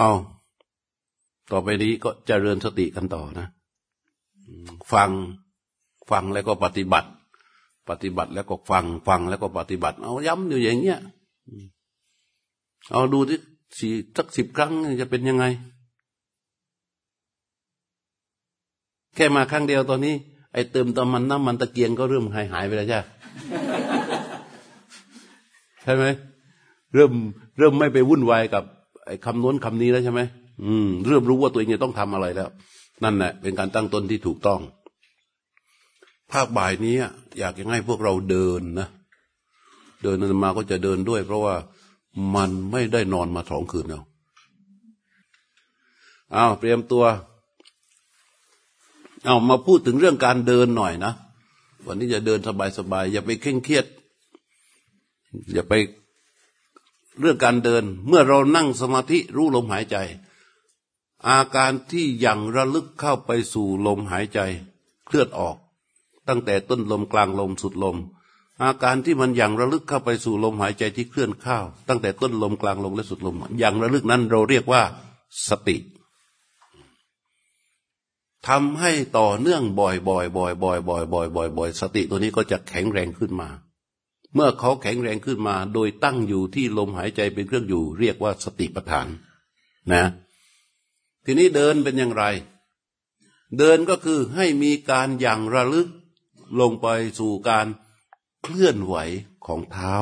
เอาต่อไปนี้ก็เจริญสติกันต่อนะ ฟังฟังแล้วก็ปฏิบัติ ปฏิบัติแล้วก็ฟัง ฟังแล้วก็ปฏิบัติ เอาย้ำอยู่อย่างเงี้ยเอาดูที่สี่สักสิบครั้งจะเป็นยังไง แค่มาครั้งเดียวตอนนี้ ไอ้เติมตอมันน้ำมันตะเกียงก็เริ่มหายหายไปแล้วใช่ใช่ไหมเริ่มเริ่มไม่ไปวุ่นวายกับ ไอ้คำน้นคำนี้แล้วใช่ไหมอืมเริ่มรู้ว่าตัวเองจะต้องทำอะไรแล้ว นั่นแหละเป็นการตั้งต้นที่ถูกต้อง ภาคบ่ายนี้อยากให้พวกเราเดินนะเดินนมาก็จะเดินด้วย เพราะว่ามันไม่ได้นอนมาสองคืนแล้วเอาเตรียมตัวเอามาพูดถึงเรื่องการเดินหน่อยนะวันนี้จะเดินสบายๆอย่าไปเคร่งเครียด อย่าไป เรื่องการเดิน เมื่อเรานั่งสมาธิรู้ลมหายใจ อาการที่ยังระลึกเข้าไปสู่ลมหายใจ เคลื่อนออก ตั้งแต่ต้นลมกลางลมสุดลม อาการที่มันยังระลึกเข้าไปสู่ลมหายใจที่เคลื่อนเข้า ตั้งแต่ต้นลมกลางลมและสุดลมยังระลึกนั้นเราเรียกว่าสติทำให้ต่อเนื่องบ่อยๆบ่อยๆบ่อยๆบ่อยๆบ่อยๆสติตัวนี้ก็จะแข็งแรงขึ้นมา เมื่อเขาแข็งแรงขึ้นมา โดยตั้งอยู่ที่ลมหายใจเป็นเครื่องอยู่ เรียกว่าสติปัฏฐานนะ ทีนี้เดินเป็นอย่างไร เดินก็คือให้มีการอย่างระลึกลงไปสู่การเคลื่อนไหวของเท้า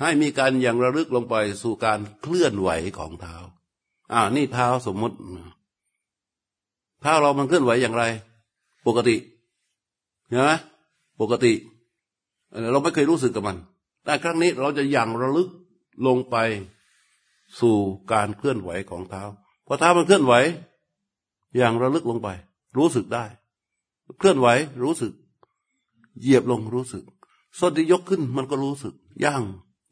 ให้มีการอย่างระลึกลงไปสู่การเคลื่อนไหวของเท้า อ่า นี่เท้าสมมติเท้าเรามันเคลื่อนไหวอย่างไร ปกติ เห็นไหมปกติ เราไม่เคยรู้สึกกับมัน แต่ครั้งนี้เราจะอย่างระลึกลงไปสู่การเคลื่อนไหวของเท้าพอเท้ามันเคลื่อนไหว อย่างระลึกลงไป รู้สึกได้ เคลื่อนไหวรู้สึก เหยียบลงรู้สึกส้นที่ยกขึ้นมันก็รู้สึก ย่าง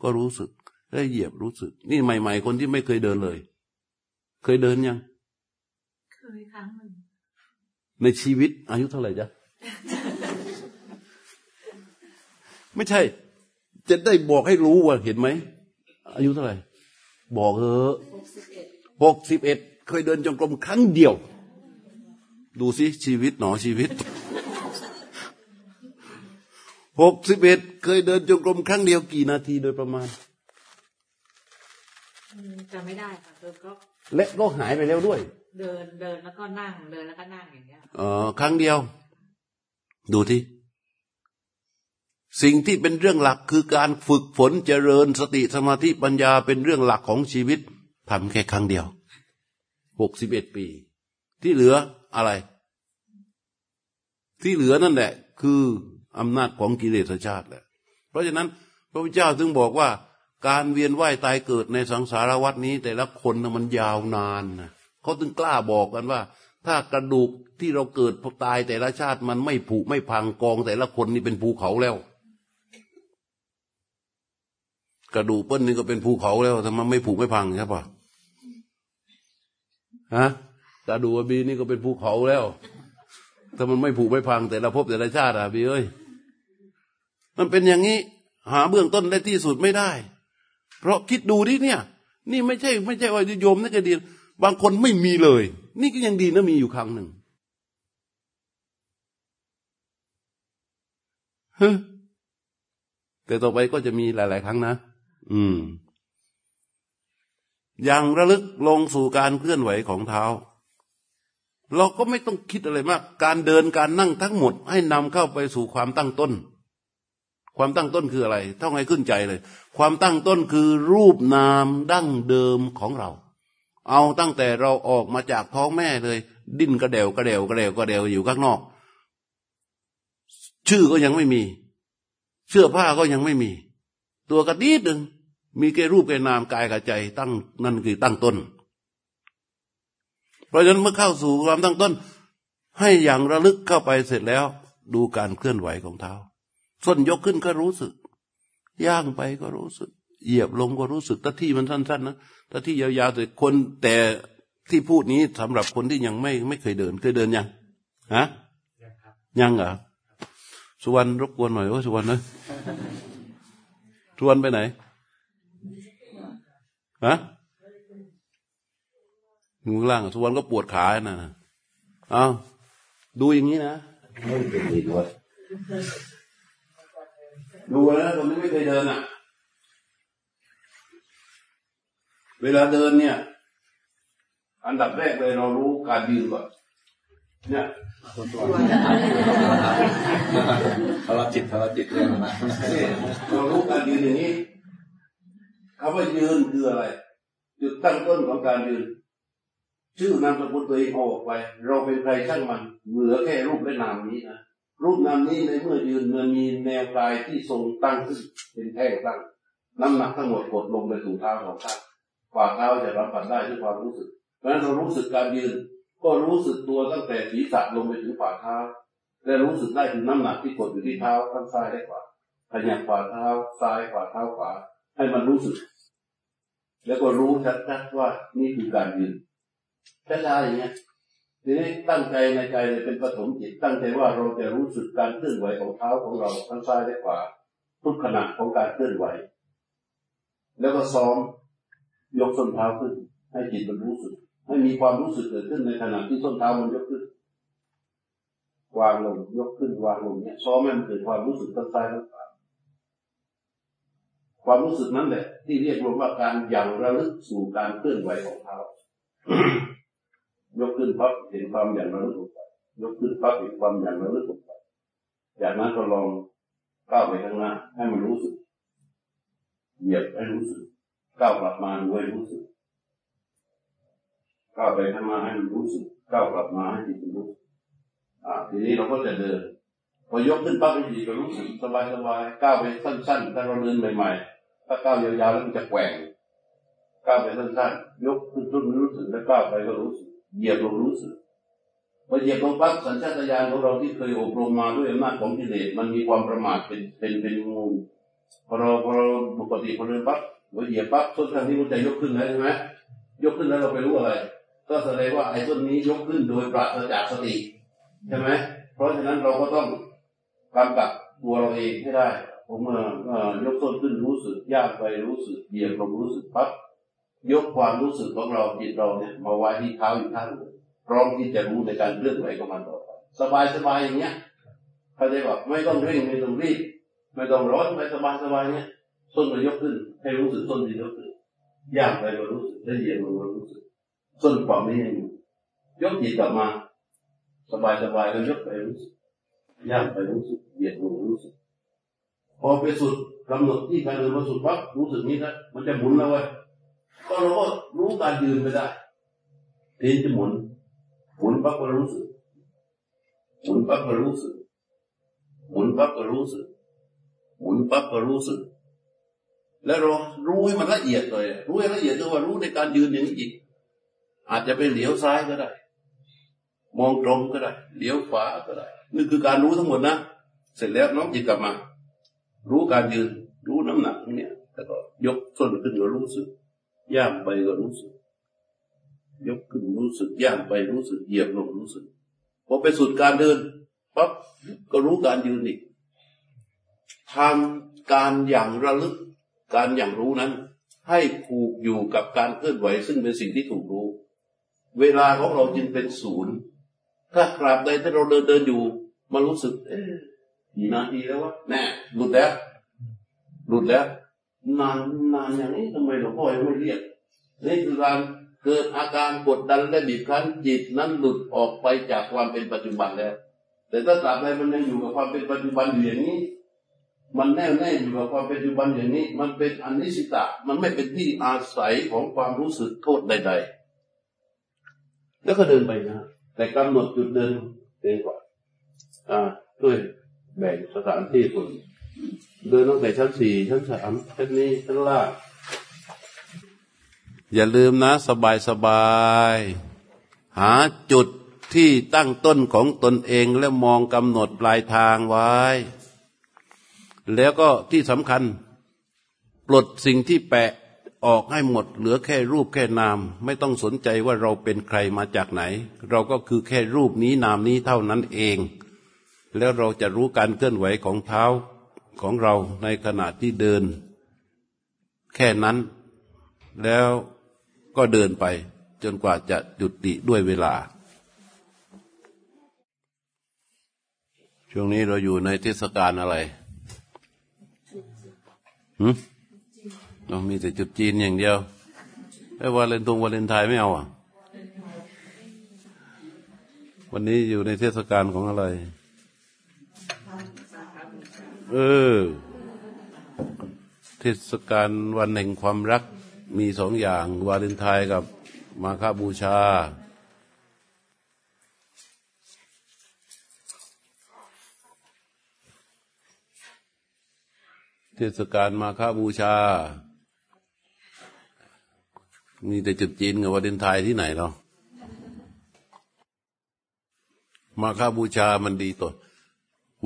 ก็รู้สึกได้เหยียบรู้สึก นี่ใหม่ ๆ คนที่ไม่เคยเดินเลย เคยเดินยัง เคยครั้งหนึ่งในชีวิตอายุเท่าไหร่จ๊ะ ไม่ใช่ จะได้บอกให้รู้ว่าเห็นไหม อายุเท่าไหร่ บอกเถอะหกสิบเอ็ดเคยเดินจงกรมครั้งเดียว ดูสิชีวิตหนอชีวิตหกสิบเอ็ดเคยเดินจงกรมครั้งเดียวกี่นาทีโดยประมาณจำไม่ได้ค่ะก็และก็หายไปแล้วด้วย เดินเดินแล้วก็นั่งเดินแล้วก็นั่งอย่างเงี้ยเออครั้งเดียว ดูที่ สิ่งที่เป็นเรื่องหลักคือการฝึกฝนเจริญสติสมาธิปัญญาเป็นเรื่องหลักของชีวิตทำแค่ครั้งเดียวหกสิบเอ็ดปี ที่เหลืออะไร ที่เหลือนั่นแหละ คืออำนาจของกิเลสชาติแหละเพราะฉะนั้นพระพุทธเจ้าถึงบอกว่า การเวียนว่ายตายเกิดในสังสารวัฏนี้ แต่ละคนนะมันยาวนานนะเขาถึงกล้าบอกกันว่า ถ้ากระดูกที่เราเกิดพอตายแต่ละชาติมันไม่ผุไม่พังกองแต่ละคนนี่เป็นภูเขาแล้ว กระดูกเปิ้ลนี่ก็เป็นภูเขาแล้วทำไมไม่ผุไม่พังใช่ปะฮะกระดูกบีนี่ก็เป็นภูเขาแล้วถ้ามันไม่ผุไม่พังแต่ละภพแต่ละชาติอะบีเอ้ยมันเป็นอย่างนี้ หาเบื้องต้นได้ที่สุดไม่ได้ เพราะคิดดูดิเนี่ย นี่ไม่ใช่ ไม่ใช่ว่าโยมนี่จะดีบางคนไม่มีเลย นี่ก็ยังดีนะมีอยู่ครั้งหนึ่งแต่ต่อไปก็จะมีหลาย ๆ ครั้งนะ อืม อย่างระลึกลงสู่การเคลื่อนไหวของเท้า เราก็ไม่ต้องคิดอะไรมาก การเดินการนั่งทั้งหมด ให้นำเข้าไปสู่ความตั้งต้น ความตั้งต้นคืออะไรต้องให้ขึ้นใจเลย ความตั้งต้นคือรูปนามดั้งเดิมของเรา เอาตั้งแต่เราออกมาจากท้องแม่เลย ดิ้นกระเดวกระเดวกระเดวกระเดวอยู่ข้างนอก ชื่อก็ยังไม่มี เสื้อผ้าก็ยังไม่มี ตัวกระดีดหนึ่งมีแค่รูปแค่นามกายกับใจตั้งนั่นคือตั้งต้น เพราะฉะนั้นเมื่อเข้าสู่ความตั้งต้น ให้อย่างระลึกเข้าไปเสร็จแล้ว ดูการเคลื่อนไหวของเท้าส้นยกขึ้นก็รู้สึก ย่างไปก็รู้สึก เหยียบลงก็รู้สึกถ้าที่มันสั้นๆนะถ้าที่ยาวๆแต่คนแต่ที่พูดนี้สำหรับคนที่ยังไม่ไม่เคยเดิน เคยเดินยังฮะยังเหรอสุวรรณรบกวนหน่อยว่าสุวรรณนะสุวรรณไปไหนฮะอยู่ข้างล่างสุวรรณก็ปวดขาน่ะเอาดูอย่างนี้นะไม่เป็นไรด้วยดูแล้วคนที่ไม่เคยเดินอะ เวลาเดินเนี่ย อันดับแรกเลยเรารู้การยืนก่อนเนี่ยพลังจิตพลังจิตเรื่องนะนี่เรารู้การยืนอย่างนี้คำว่ายืนคืออะไรจุดตั้งต้นของการยืน ชื่อนามสกุลตัวเองเอาออกไป เราเป็นใครช่างมัน เหลือแค่รูปและนามนี้นะรูปนามนี้ในเมื่อยืนมันมีแนวกายที่ทรงตั้งขึ้นเป็นแท่งตั้งน้ำหนักทั้งหมดกดลงไปสู่เท้าของท่าน ฝ่าเท้าจะรับผัสได้ด้วยความรู้สึกเพราะฉะนั้นเรารู้สึกการยืน ก็รู้สึกตัวตั้งแต่ศีรษะลงไปถึงฝ่าเท้าและรู้สึกได้ถึงน้ำหนักที่กดอยู่ที่เท้าข้างซ้ายและขวาขยับฝ่าเท้าซ้ายฝ่าเท้าขวาให้มันรู้สึก แล้วก็รู้ชัดๆว่านี่คือการยืนช้าๆอย่างเงี้ยทีนี้ตั้งใจในใจเลยเป็นปฐมจิต ตั้งใจว่าเราจะรู้สึกการเคลื่อนไหวของเท้าของเราทั้งซ้ายและขวาทุกขณะของการเคลื่อนไหว แล้วก็ซ้อม ยกส้นเท้าขึ้น ให้จิตมันรู้สึก ให้มีความรู้สึกเกิดขึ้นในขณะที่ส้นเท้ามันยกขึ้น วางลงยกขึ้นวางลงเนี่ยซ้อมให้มันเกิดความรู้สึกทั้งซ้ายทั้งขวาความรู้สึกนั้นแหละ ที่เรียกรวมว่าการยังระลึกสู่การเคลื่อนไหวของเท้ายกขึ้นพับเห็นความอย่างระลึกออกไปยกขึ้นพับเห็นความอย่างระลึกออกไปจากนั้นก็ลองก้าวไปข้างหน้าให้มันรู้สึกเหยียบให้รู้สึก ก้าวกลับมาดูให้รู้สึกก้าวไปข้างหน้าให้มันรู้สึกก้าวกลับมาให้จิตมันรู้อ่าทีนี้เราก็จะเดินพอยกขึ้นปั๊บจิตก็รู้สึกสบายสบายก้าวไปสั้นๆถ้าเราเดินใหม่ๆถ้าก้าวยาวๆแล้วมันจะแกว่งก้าวไปสั้นๆยกขึ้นต้นรู้สึกแล้วก้าวไปก็รู้สึกเหยียบลงรู้สึกพอเหยียบลงปั๊บสัญชาตญาณของเราที่เคยอบรมมาด้วยอำนาจของกิเลสมันมีความประมาทเป็นเป็นเป็นงูพอเราพอเราปกติพอเดินปั๊บ เราเหยียบปั๊บต้นข้างนี้มันจะยกขึ้นแล้วใช่ไหมยกขึ้นแล้วเราไปรู้อะไร ก็แสดงว่าไอ้ต้นนี้ยกขึ้นโดยปราศจากสติใช่ไหมเพราะฉะนั้นเราก็ต้องกำกับตัวเราเองให้ได้ ผมเมื่อยกต้นขึ้นรู้สึกย่างไปรู้สึกเหยียบลงรู้สึกปั๊บยกความรู้สึกของเราจิตเราเนี่ยมาไว้ที่เท้าอยู่ข้างหนึ่งพร้อมที่จะรู้ในการเคลื่อนไหวของมันต่อไปสบายสบายอย่างเงี้ยเขาจะบอกไม่ต้องเร่งไม่ต้องรีบ ไม่ต้องร้อนไม่สบายสบายเนี้ย ส้นมายกขึ้น ให้รู้สึกส้นที่ยกขึ้นยางไปก็รู้สึกได้เยียบลงก็รู้สึกส้นความนี้ยังอยู่ยกจิตกลับมา สบายสบายก็ยกไปรู้สึกยางไปรู้สึกเหยียดลงรู้สึกพอไปสุดกำหนดที่การเดินมาสุดปั๊บรู้สึกนี้นะมันจะหมุนแล้วเว้ยก็เราก็รู้การยืนไปได้ทีนจะหมุนหมุนปั๊บก็รู้สึกหมุนปั๊บก็รู้สึกหมุนปั๊บก็รู้สึกหมุนปั๊บก็รู้สึก แล้วเรารู้ให้มันละเอียดเลย รู้ให้ละเอียดด้วยว่ารู้ในการยืนอย่างนี้อีกอาจจะไปเหลียวซ้ายก็ได้ มองตรงก็ได้เหลียวขวาก็ได้นี่คือการรู้ทั้งหมดนะเสร็จแล้วน้องจิตกลับมา รู้การยืน รู้น้ำหนักเนี่ยแล้วก็ยกส้นขึ้นก็รู้สึกย่างไปก็รู้สึก ยกขึ้นรู้สึกย่างไปรู้สึกเหยียบลงรู้สึกพอไปสุดการเดินปั๊บก็รู้การยืนอีกทำการอย่างระลึก การอย่างรู้นั้น ให้ผูกอยู่กับการเคลื่อนไหว ซึ่งเป็นสิ่งที่ถูกรู้ เวลาของเราจึงเป็นศูนย์ ถ้ากราบใดที่เราเดินเดินอยู่มันรู้สึก เอ๊ะกี่นาทีแล้ววะแน่หลุดแล้วหลุดแล้วนานนานอย่างนี้ทำไมหลวงพ่อยังไม่เรียกนี่คือการเกิดอาการกดดันและบีบคั้นจิตนั้นหลุดออกไปจากความเป็นปัจจุบันแล้ว แต่ถ้าตราบใดมันยังอยู่กับความเป็นปัจจุบันอยู่อย่างนี้ มันแน่วแน่อยู่กับความเป็นปัจจุบันอย่างนี้ มันเป็นอนิสิตะ มันไม่เป็นที่อาศัยของความรู้สึกโทษใด ๆ แล้วก็เดินไปนะแต่กำหนดจุดเดินเองก่อนอ่าด้วยแบ่งสถานที่คนเดินตั้งแต่ชั้นสี่ชั้นสามชั้นนี้ชั้นล่างอย่าลืมนะสบายสบาย หาจุดที่ตั้งต้นของตนเองและมองกำหนดปลายทางไว้ แล้วก็ที่สำคัญปลดสิ่งที่แปะออกให้หมด เหลือแค่รูปแค่นาม ไม่ต้องสนใจว่าเราเป็นใครมาจากไหน เราก็คือแค่รูปนี้นามนี้เท่านั้นเอง แล้วเราจะรู้การเคลื่อนไหวของเท้าของเราในขณะที่เดิน แค่นั้น แล้วก็เดินไป จนกว่าจะหยุดติด้วยเวลา ช่วงนี้เราอยู่ในเทศกาลอะไร หืมเรามีแต่จุดจีนอย่างเดียวไอ้วาเลนตรงวาเลนไทน์ไม่เอาอะ วันนี้อยู่ในเทศกาลของอะไร เออ เทศกาลวันแห่งความรักมีสองอย่าง วาเลนไทน์กับมาฆบูชา เทศกาลมาฆบูชา มีแต่ตรุษจีนกับวาเลนไทน์ที่ไหนเรามาฆบูชามันดีต่อ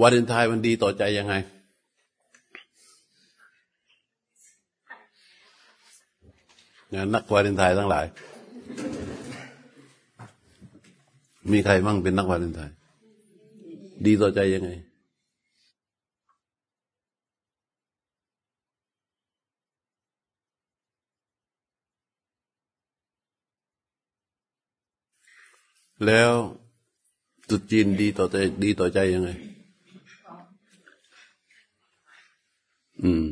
วาเลนไทน์มันดีต่อใจยังไงงานนักวาเลนไทน์ทั้งหลาย มีใครมั่งเป็นนักวาเลนไทน์ดีต่อใจยังไง แล้วตรุดจีนดีต่อใจดีต่อใจยังไง อืม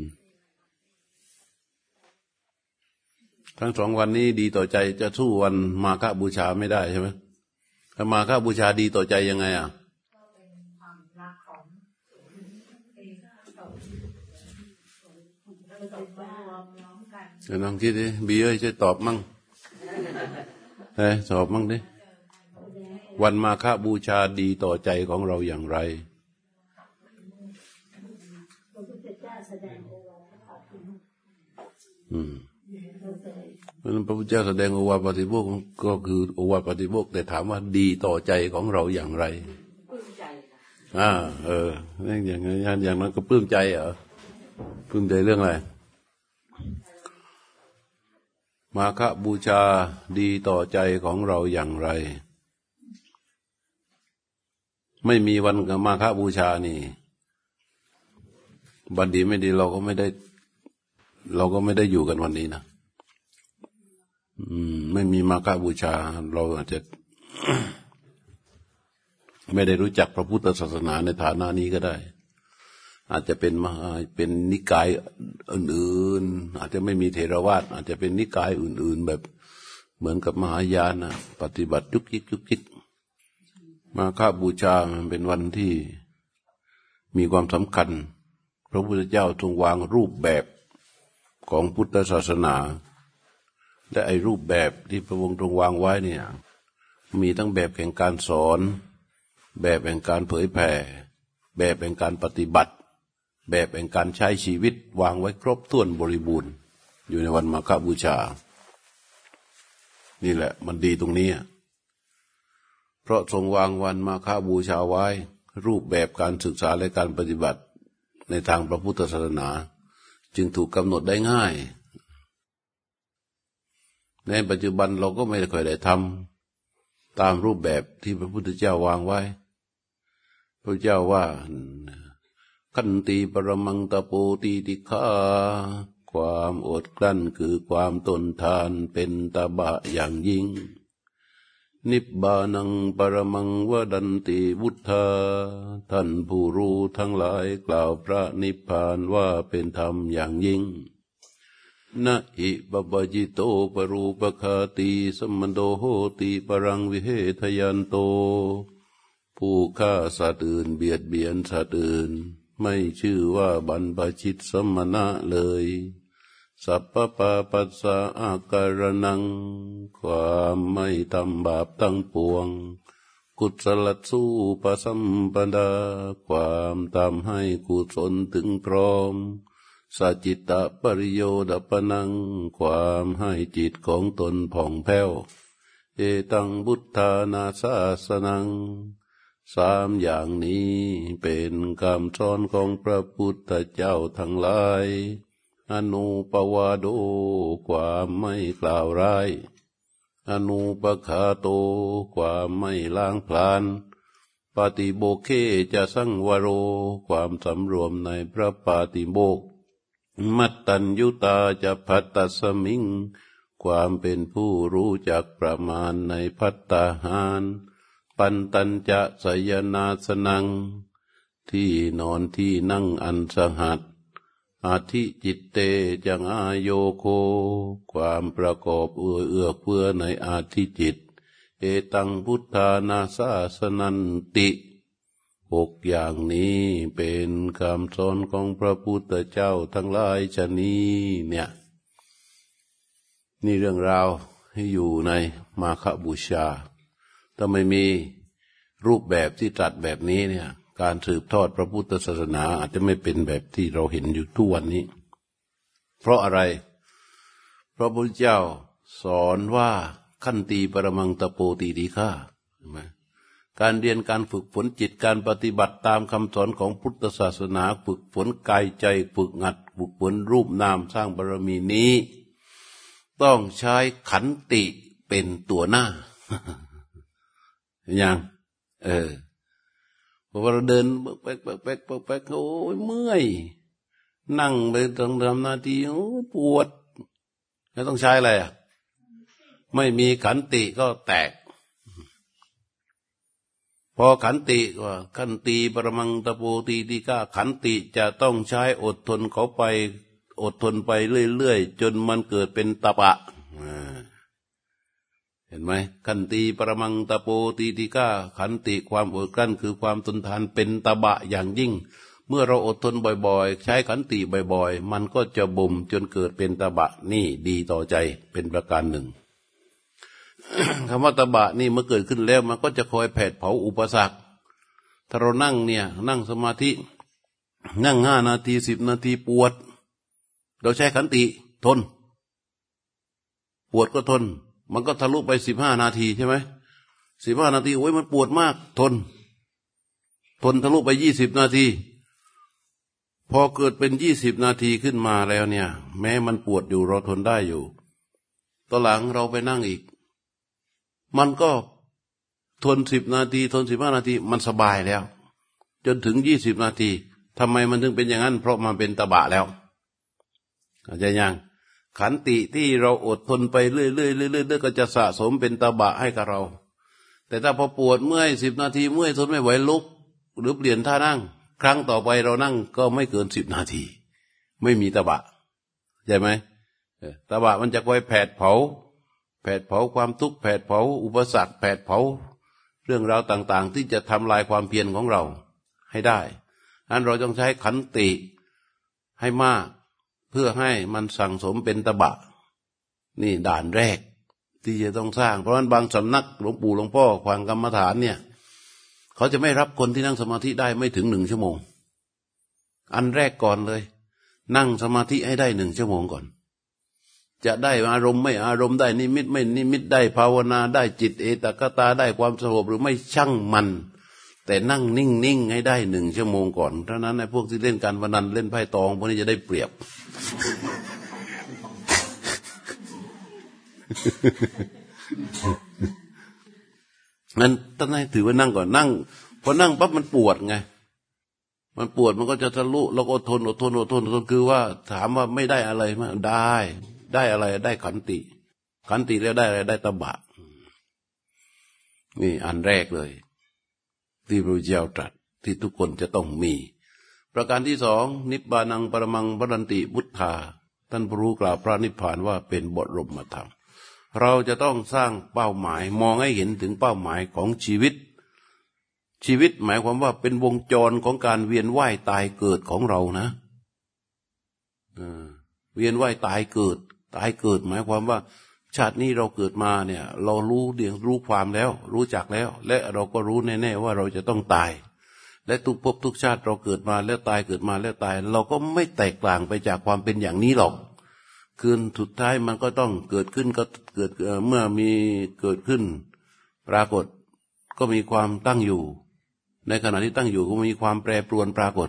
ทั้งสองวันนี้ดีต่อใจจะสู้วันมาฆบูชาไม่ได้ใช่ไหมถ้ามาฆบูชาดีต่อใจยังไง อะเดี๋ยวลองคิดดิบีเอ้ยช่วยตอบมั่งเฮ้ยตอบมั่งดิ วันมาฆบูชาดีต่อใจของเราอย่างไรอืมเพราะฉะนั้นพระพุทธเจ้าแสดงโอวาทปฏิโมกข์ก็คือโอวาทปฏิโมกข์แต่ถามว่าดีต่อใจของเราอย่างไรปลื้มใจค่ะอ่า เออนั่นอย่างนั้นอย่างนั้นก็ปลื้มใจเหรอปลื้มใจเรื่องอะไรมาฆบูชาดีต่อใจของเราอย่างไร ไม่มีวันกมาฆบูชานี่ บันดีไม่ดีเราก็ไม่ได้ เราก็ไม่ได้อยู่กันวันนี้นะอืม ไม่มีมาฆบูชา เราอาจจะ ไม่ได้รู้จักพระพุทธศาสนาในฐานะนี้ก็ได้ อาจจะเป็นมหาเป็นนิกายอื่นๆอาจจะไม่มีเทรวาสอาจจะเป็นนิกายอื่น ๆ แบบเหมือนกับมหายานนะปฏิบัติยุกยิกยุกยิก มาฆบูชามันเป็นวันที่มีความสำคัญ พระพุทธเจ้าทรงวางรูปแบบของพุทธศาสนา และไอ้รูปแบบที่พระองค์ทรงวางไว้เนี่ย มีทั้งแบบแห่งการสอน แบบแห่งการเผยแผ่ แบบแห่งการปฏิบัติ แบบแห่งการใช้ชีวิตวางไว้ครบถ้วนบริบูรณ์ อยู่ในวันมาฆบูชา นี่แหละมันดีตรงนี้ เพราะทรงวางวันมาฆบูชาไว้ รูปแบบการศึกษาและการปฏิบัติในทางพระพุทธศาสนา จึงถูกกำหนดได้ง่าย ในปัจจุบันเราก็ไม่ได้ค่อยได้ทำตามรูปแบบที่พระพุทธเจ้าวางไว้ พระเจ้าว่าขันตีปรมังตะโปตีติฆาความอดกลั้นคือความตนทานเป็นตาบะอย่างยิ่ง นิบบานังปรมังวดันติบุทธาท่านผู้รู้ทั้งหลายกล่าวพระนิพพานว่าเป็นธรรมอย่างยิ่งนะอิปปะจิโตปรูปคาติสมมันโดโหติปรังวิเหทยันโต ผู้ฆ่าสัตว์อื่นเบียดเบียนสัตว์อื่น ไม่ชื่อว่าบรรพชิตสมณะเลย สัพพปาปัสสะอาการนัง ความไม่ทำบาปตั้งปวง กุศลสู้ปสัมปดา ความทำให้กุศลถึงพร้อมสัจจิตะปริโยดปนัง ความให้จิตของตนผ่องแผ้ว เอตังบุทธานาสาสนัง สามอย่างนี้เป็นคำสอนของพระพุทธเจ้าทั้งหลาย อนุปวาโดความไม่กล่าวร้าย อนุปคาโตความไม่ล้างพลาน ปฏิโบเคจะสังวโร ความสำรวมในพระปาติโบก มัตตัญยุตาจะพัตตสมิง ความเป็นผู้รู้จักประมาณในพัตตาหาร ปันตัญจะสยนาสนัง ที่นอนที่นั่งอันสหัส อาทิจิตเตจังอาโยโค ความประกอบเอื้อเอื้อเพื่อในอาทิจิต เอตังพุทธานาสาสนันติหกอย่างนี้เป็นคำสอนของพระพุทธเจ้าทั้งหลายชนี้เนี่ย นี่เรื่องราวให้อยู่ในมาคบูชา ถ้าไม่มีรูปแบบที่ตรัสแบบนี้เนี่ย การสืบทอดพระพุทธศาสนาอาจจะไม่เป็นแบบที่เราเห็นอยู่ทุกวันนี้ เพราะอะไร พระพุทธเจ้าสอนว่าขั้นตีปรมังตะโปตีดีค่าใช่ไหมการเรียนการฝึกฝนจิตการปฏิบัติตามคำสอนของพุทธศาสนาฝึกฝนกายใจฝึกงัดฝึกฝนรูปนามสร้างบารมีนี้ ต้องใช้ขันติเป็นตัวหน้า อย่าง เออ พอเราเดินแป๊กแป๊กแป๊กแป๊กโอ้ยเมื่อย นั่งไปตรงทำนาทีโอ้ปวด แล้วต้องใช้อะไรอะ ไม่มีขันติก็แตก พอขันติว่าขันตีปรมังตะโปตีตีก้าขันติจะต้องใช้อดทนเขาไป อดทนไปเรื่อยๆ จนมันเกิดเป็นตะปะ ห็นไหมขันตีปรมังตะโปตีตีก้าขันติความอดกลั้นคือความทนทานเป็นตะบะอย่างยิ่ง เมื่อเราอดทนบ่อยๆ ใช้ขันติบ่อยๆ มันก็จะบ่มจนเกิดเป็นตะบะนี่ดีต่อใจเป็นประการหนึ่งคำว่าตะบะนี่เมื่อเกิดขึ้นแล้วมันก็จะคอยแผดเผาอุปสรรคถ้าเรานั่งเนี่ยนั่งสมาธิ นั่งห้านาทีสิบนาทีปวด เราใช้ขันติทน ปวดก็ทน มันก็ทะลุไปสิบห้านาทีใช่ไหมสิบห้านาทีโอ้ยมันปวดมาก ทน ทนทะลุไปยี่สิบนาที พอเกิดเป็นยี่สิบนาทีขึ้นมาแล้วเนี่ย แม้มันปวดอยู่เราทนได้อยู่ตอนหลังเราไปนั่งอีก มันก็ทนสิบนาที ทนสิบห้านาที มันสบายแล้ว จนถึงยี่สิบนาทีทำไมมันถึงเป็นอย่างนั้น เพราะมันเป็นตะบะแล้วอาจจะยัง ขันติที่เราอดทนไปเรื่อยๆเรื่อยๆก็จะสะสมเป็นตบะให้กับเรา แต่ถ้าพอปวดเมื่อยสิบนาทีเมื่อยทนไม่ไหวลุก หรือเปลี่ยนท่านั่ง ครั้งต่อไปเรานั่งก็ไม่เกินสิบนาที ไม่มีตบะใช่ไหมตบะมันจะคอยแผดเผา แผดเผาความทุกข์แผดเผา อุปสรรคแผดเผา เรื่องราวต่างๆ ที่จะทำลายความเพียรของเราให้ได้อันเราต้องใช้ขันติให้มาก พื่อให้มันสั่งสมเป็นตบะ นี่ด่านแรก ที่จะต้องสร้าง เพราะฉะนั้นบางสำนักหลวงปู่หลวงพ่อควางกรรมฐานเนี่ย เขาจะไม่รับคนที่นั่งสมาธิได้ไม่ถึงหนึ่งชั่วโมง อันแรกก่อนเลย นั่งสมาธิให้ได้หนึ่งชั่วโมงก่อน จะได้อารมณ์ไม่อารมณ์ได้นิมิตไม่นิมิตได้ภาวนาได้จิตเอตกตาได้ความสงบหรือไม่ช่างมัน แต่นั่งนิ่งนิ่งให้ได้หนึ่งชั่วโมงก่อนเท่านั้นในพวกที่เล่นการพนันเล่นไพ่ตองพวกนี้จะได้เปรียบ นั้นท่านให้ถือว่านั่งก่อนนั่งพอนั่งปั๊บมันปวดไง มันปวดมันก็จะทะลุเราก็อดทนอดทนอดทนอดทนคือว่า ถามว่าไม่ได้อะไรมาได้ ได้อะไรได้ขันติ ขันติแล้วได้อะไรได้ตบะ นี่อันแรกเลย ที่พระเจ้าตรัสที่ทุกคนจะต้องมี ประการที่สองนิบานังปรมังบรันติบุตธาท่านพรู้กล่าวพระนิพพานว่าเป็นบทรมธรรม เราจะต้องสร้างเป้าหมายมองให้เห็นถึงเป้าหมายของชีวิต ชีวิตหมายความว่าเป็นวงจรของการเวียนว่ายตายเกิดของเรานะเวียนว่ายตายเกิด ตายเกิด หมายความว่า ชาตินี้เราเกิดมาเนี่ย เรารู้เดียงรู้ความแล้ว รู้จักแล้ว และเราก็รู้แน่ๆว่าเราจะต้องตาย และทุกภพทุกชาติเราเกิดมาแล้วตายเกิดมาแล้วตาย เราก็ไม่แตกต่างไปจากความเป็นอย่างนี้หรอก คืนสุดท้ายมันก็ต้องเกิดขึ้นก็เกิดเมื่อมีเกิดขึ้น ปรากฏก็มีความตั้งอยู่ ในขณะที่ตั้งอยู่ก็มีความแปรปรวนปรากฏ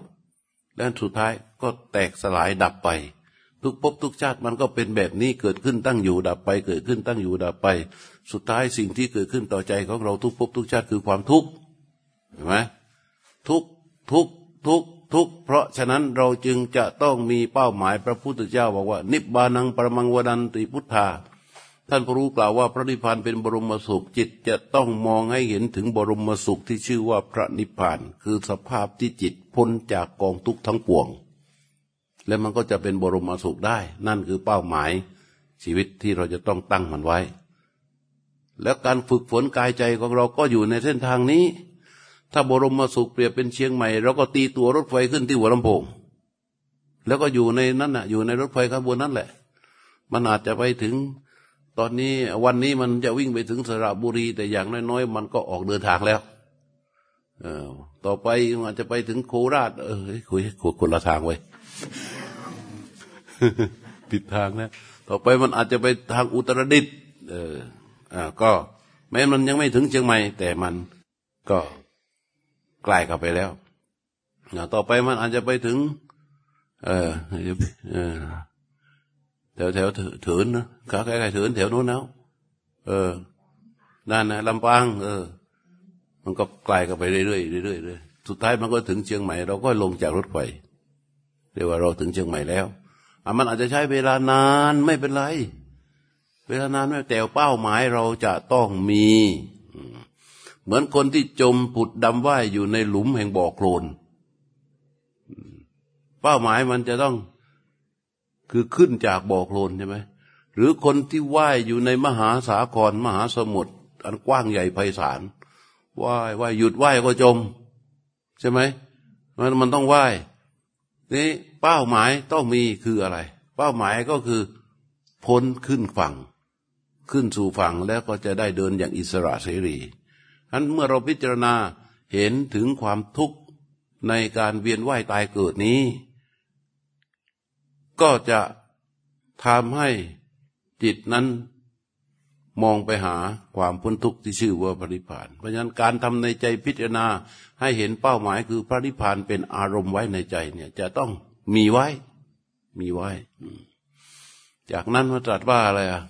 และสุดท้ายก็แตกสลายดับไป ทุกภพทุกชาติมันก็เป็นแบบนี้เกิดขึ้นตั้งอยู่ดับไป เกิดขึ้นตั้งอยู่ดับไป สุดท้ายสิ่งที่เกิดขึ้นต่อใจของเราทุกภพทุกชาติคือความทุกข์เห็นไหม ทุกทุกทุกทุกเพราะฉะนั้นเราจึงจะต้องมีเป้าหมายพระพุทธเจ้าบอกว่า นิบานังปรมังวดันติพุทธา ท่านพระรู้กล่าวว่าพระนิพพานเป็นบรมสุขจิตจะต้องมองให้เห็นถึงบรมสุขที่ชื่อว่าพระนิพพาน คือสภาพที่จิตพ้นจากกองทุกข์ทั้งปวง และมันก็จะเป็นบรมสุขได้ นั่นคือเป้าหมายชีวิตที่เราจะต้องตั้งมันไว้ แล้วการฝึกฝนกายใจของเราก็อยู่ในเส้นทางนี้ ถ้าบรมมาสุขเปรียบเป็นเชียงใหม่เราก็ตีตัวรถไฟขึ้นที่หัวลำโพง แล้วก็อยู่ในนั้นน่ะ อยู่ในรถไฟขบวนนั้นแหละ มันอาจจะไปถึง ตอนนี้วันนี้มันจะวิ่งไปถึงสระบุรี แต่อย่างน้อยๆมันก็ออกเดินทางแล้ว เออ ต่อไปมันอาจจะไปถึงโคราช เออคุยคนละทางไว้ผิดทางนะต่อไปมันอาจจะไปทางอุตรดิตถ์เอออ่าก็ แม้มันยังไม่ถึงเชียงใหม่ แต่มันก็ ใกล้เข้าไปแล้วต่อไปมันอาจจะไปถึงเออเออแถวแถวเถินนะขาใกล้ๆเถินแถวโน้นแล้วเออนั่นนะลำปาง เออ มันก็ไกลกันไปเรื่อยๆเรื่อยๆเรื่อยสุดท้ายมันก็ถึงเชียงใหม่ เราก็ลงจากรถไฟเรียกว่าเราถึงเชียงใหม่แล้วอะมันอาจจะใช้เวลานานไม่เป็นไร เวลานานไม่แต่เป้าหมายเราจะต้องมี เหมือนคนที่จมผุดดำว่ายอยู่ในหลุมแห่งบ่อโคลน เป้าหมายมันจะต้องคือขึ้นจากบ่อโคลนใช่ไหมหรือคนที่ว่ายอยู่ในมหาสาครมหาสมุทรอันกว้างใหญ่ไพศาลว่ายว่ายหยุดว่ายก็จม ใช่ไหมมันมันต้องว่ายนี่เป้าหมายต้องมีคืออะไร เป้าหมายก็คือพ้นขึ้นฝั่ง ขึ้นสู่ฝั่งแล้วก็จะได้เดินอย่างอิสระเสรี อันเมื่อเราพิจารณาเห็นถึงความทุกข์ในการเวียนว่ายตายเกิดนี้ ก็จะทำให้จิตนั้นมองไปหาความพ้นทุกข์ที่ชื่อว่าพระนิพพาน เพราะฉะนั้นการทำในใจพิจารณาให้เห็นเป้าหมายคือพระนิพพานเป็นอารมณ์ไว้ในใจเนี่ยจะต้องมีไว้ มีไว้ จากนั้นมาตรัสว่าอะไรอะ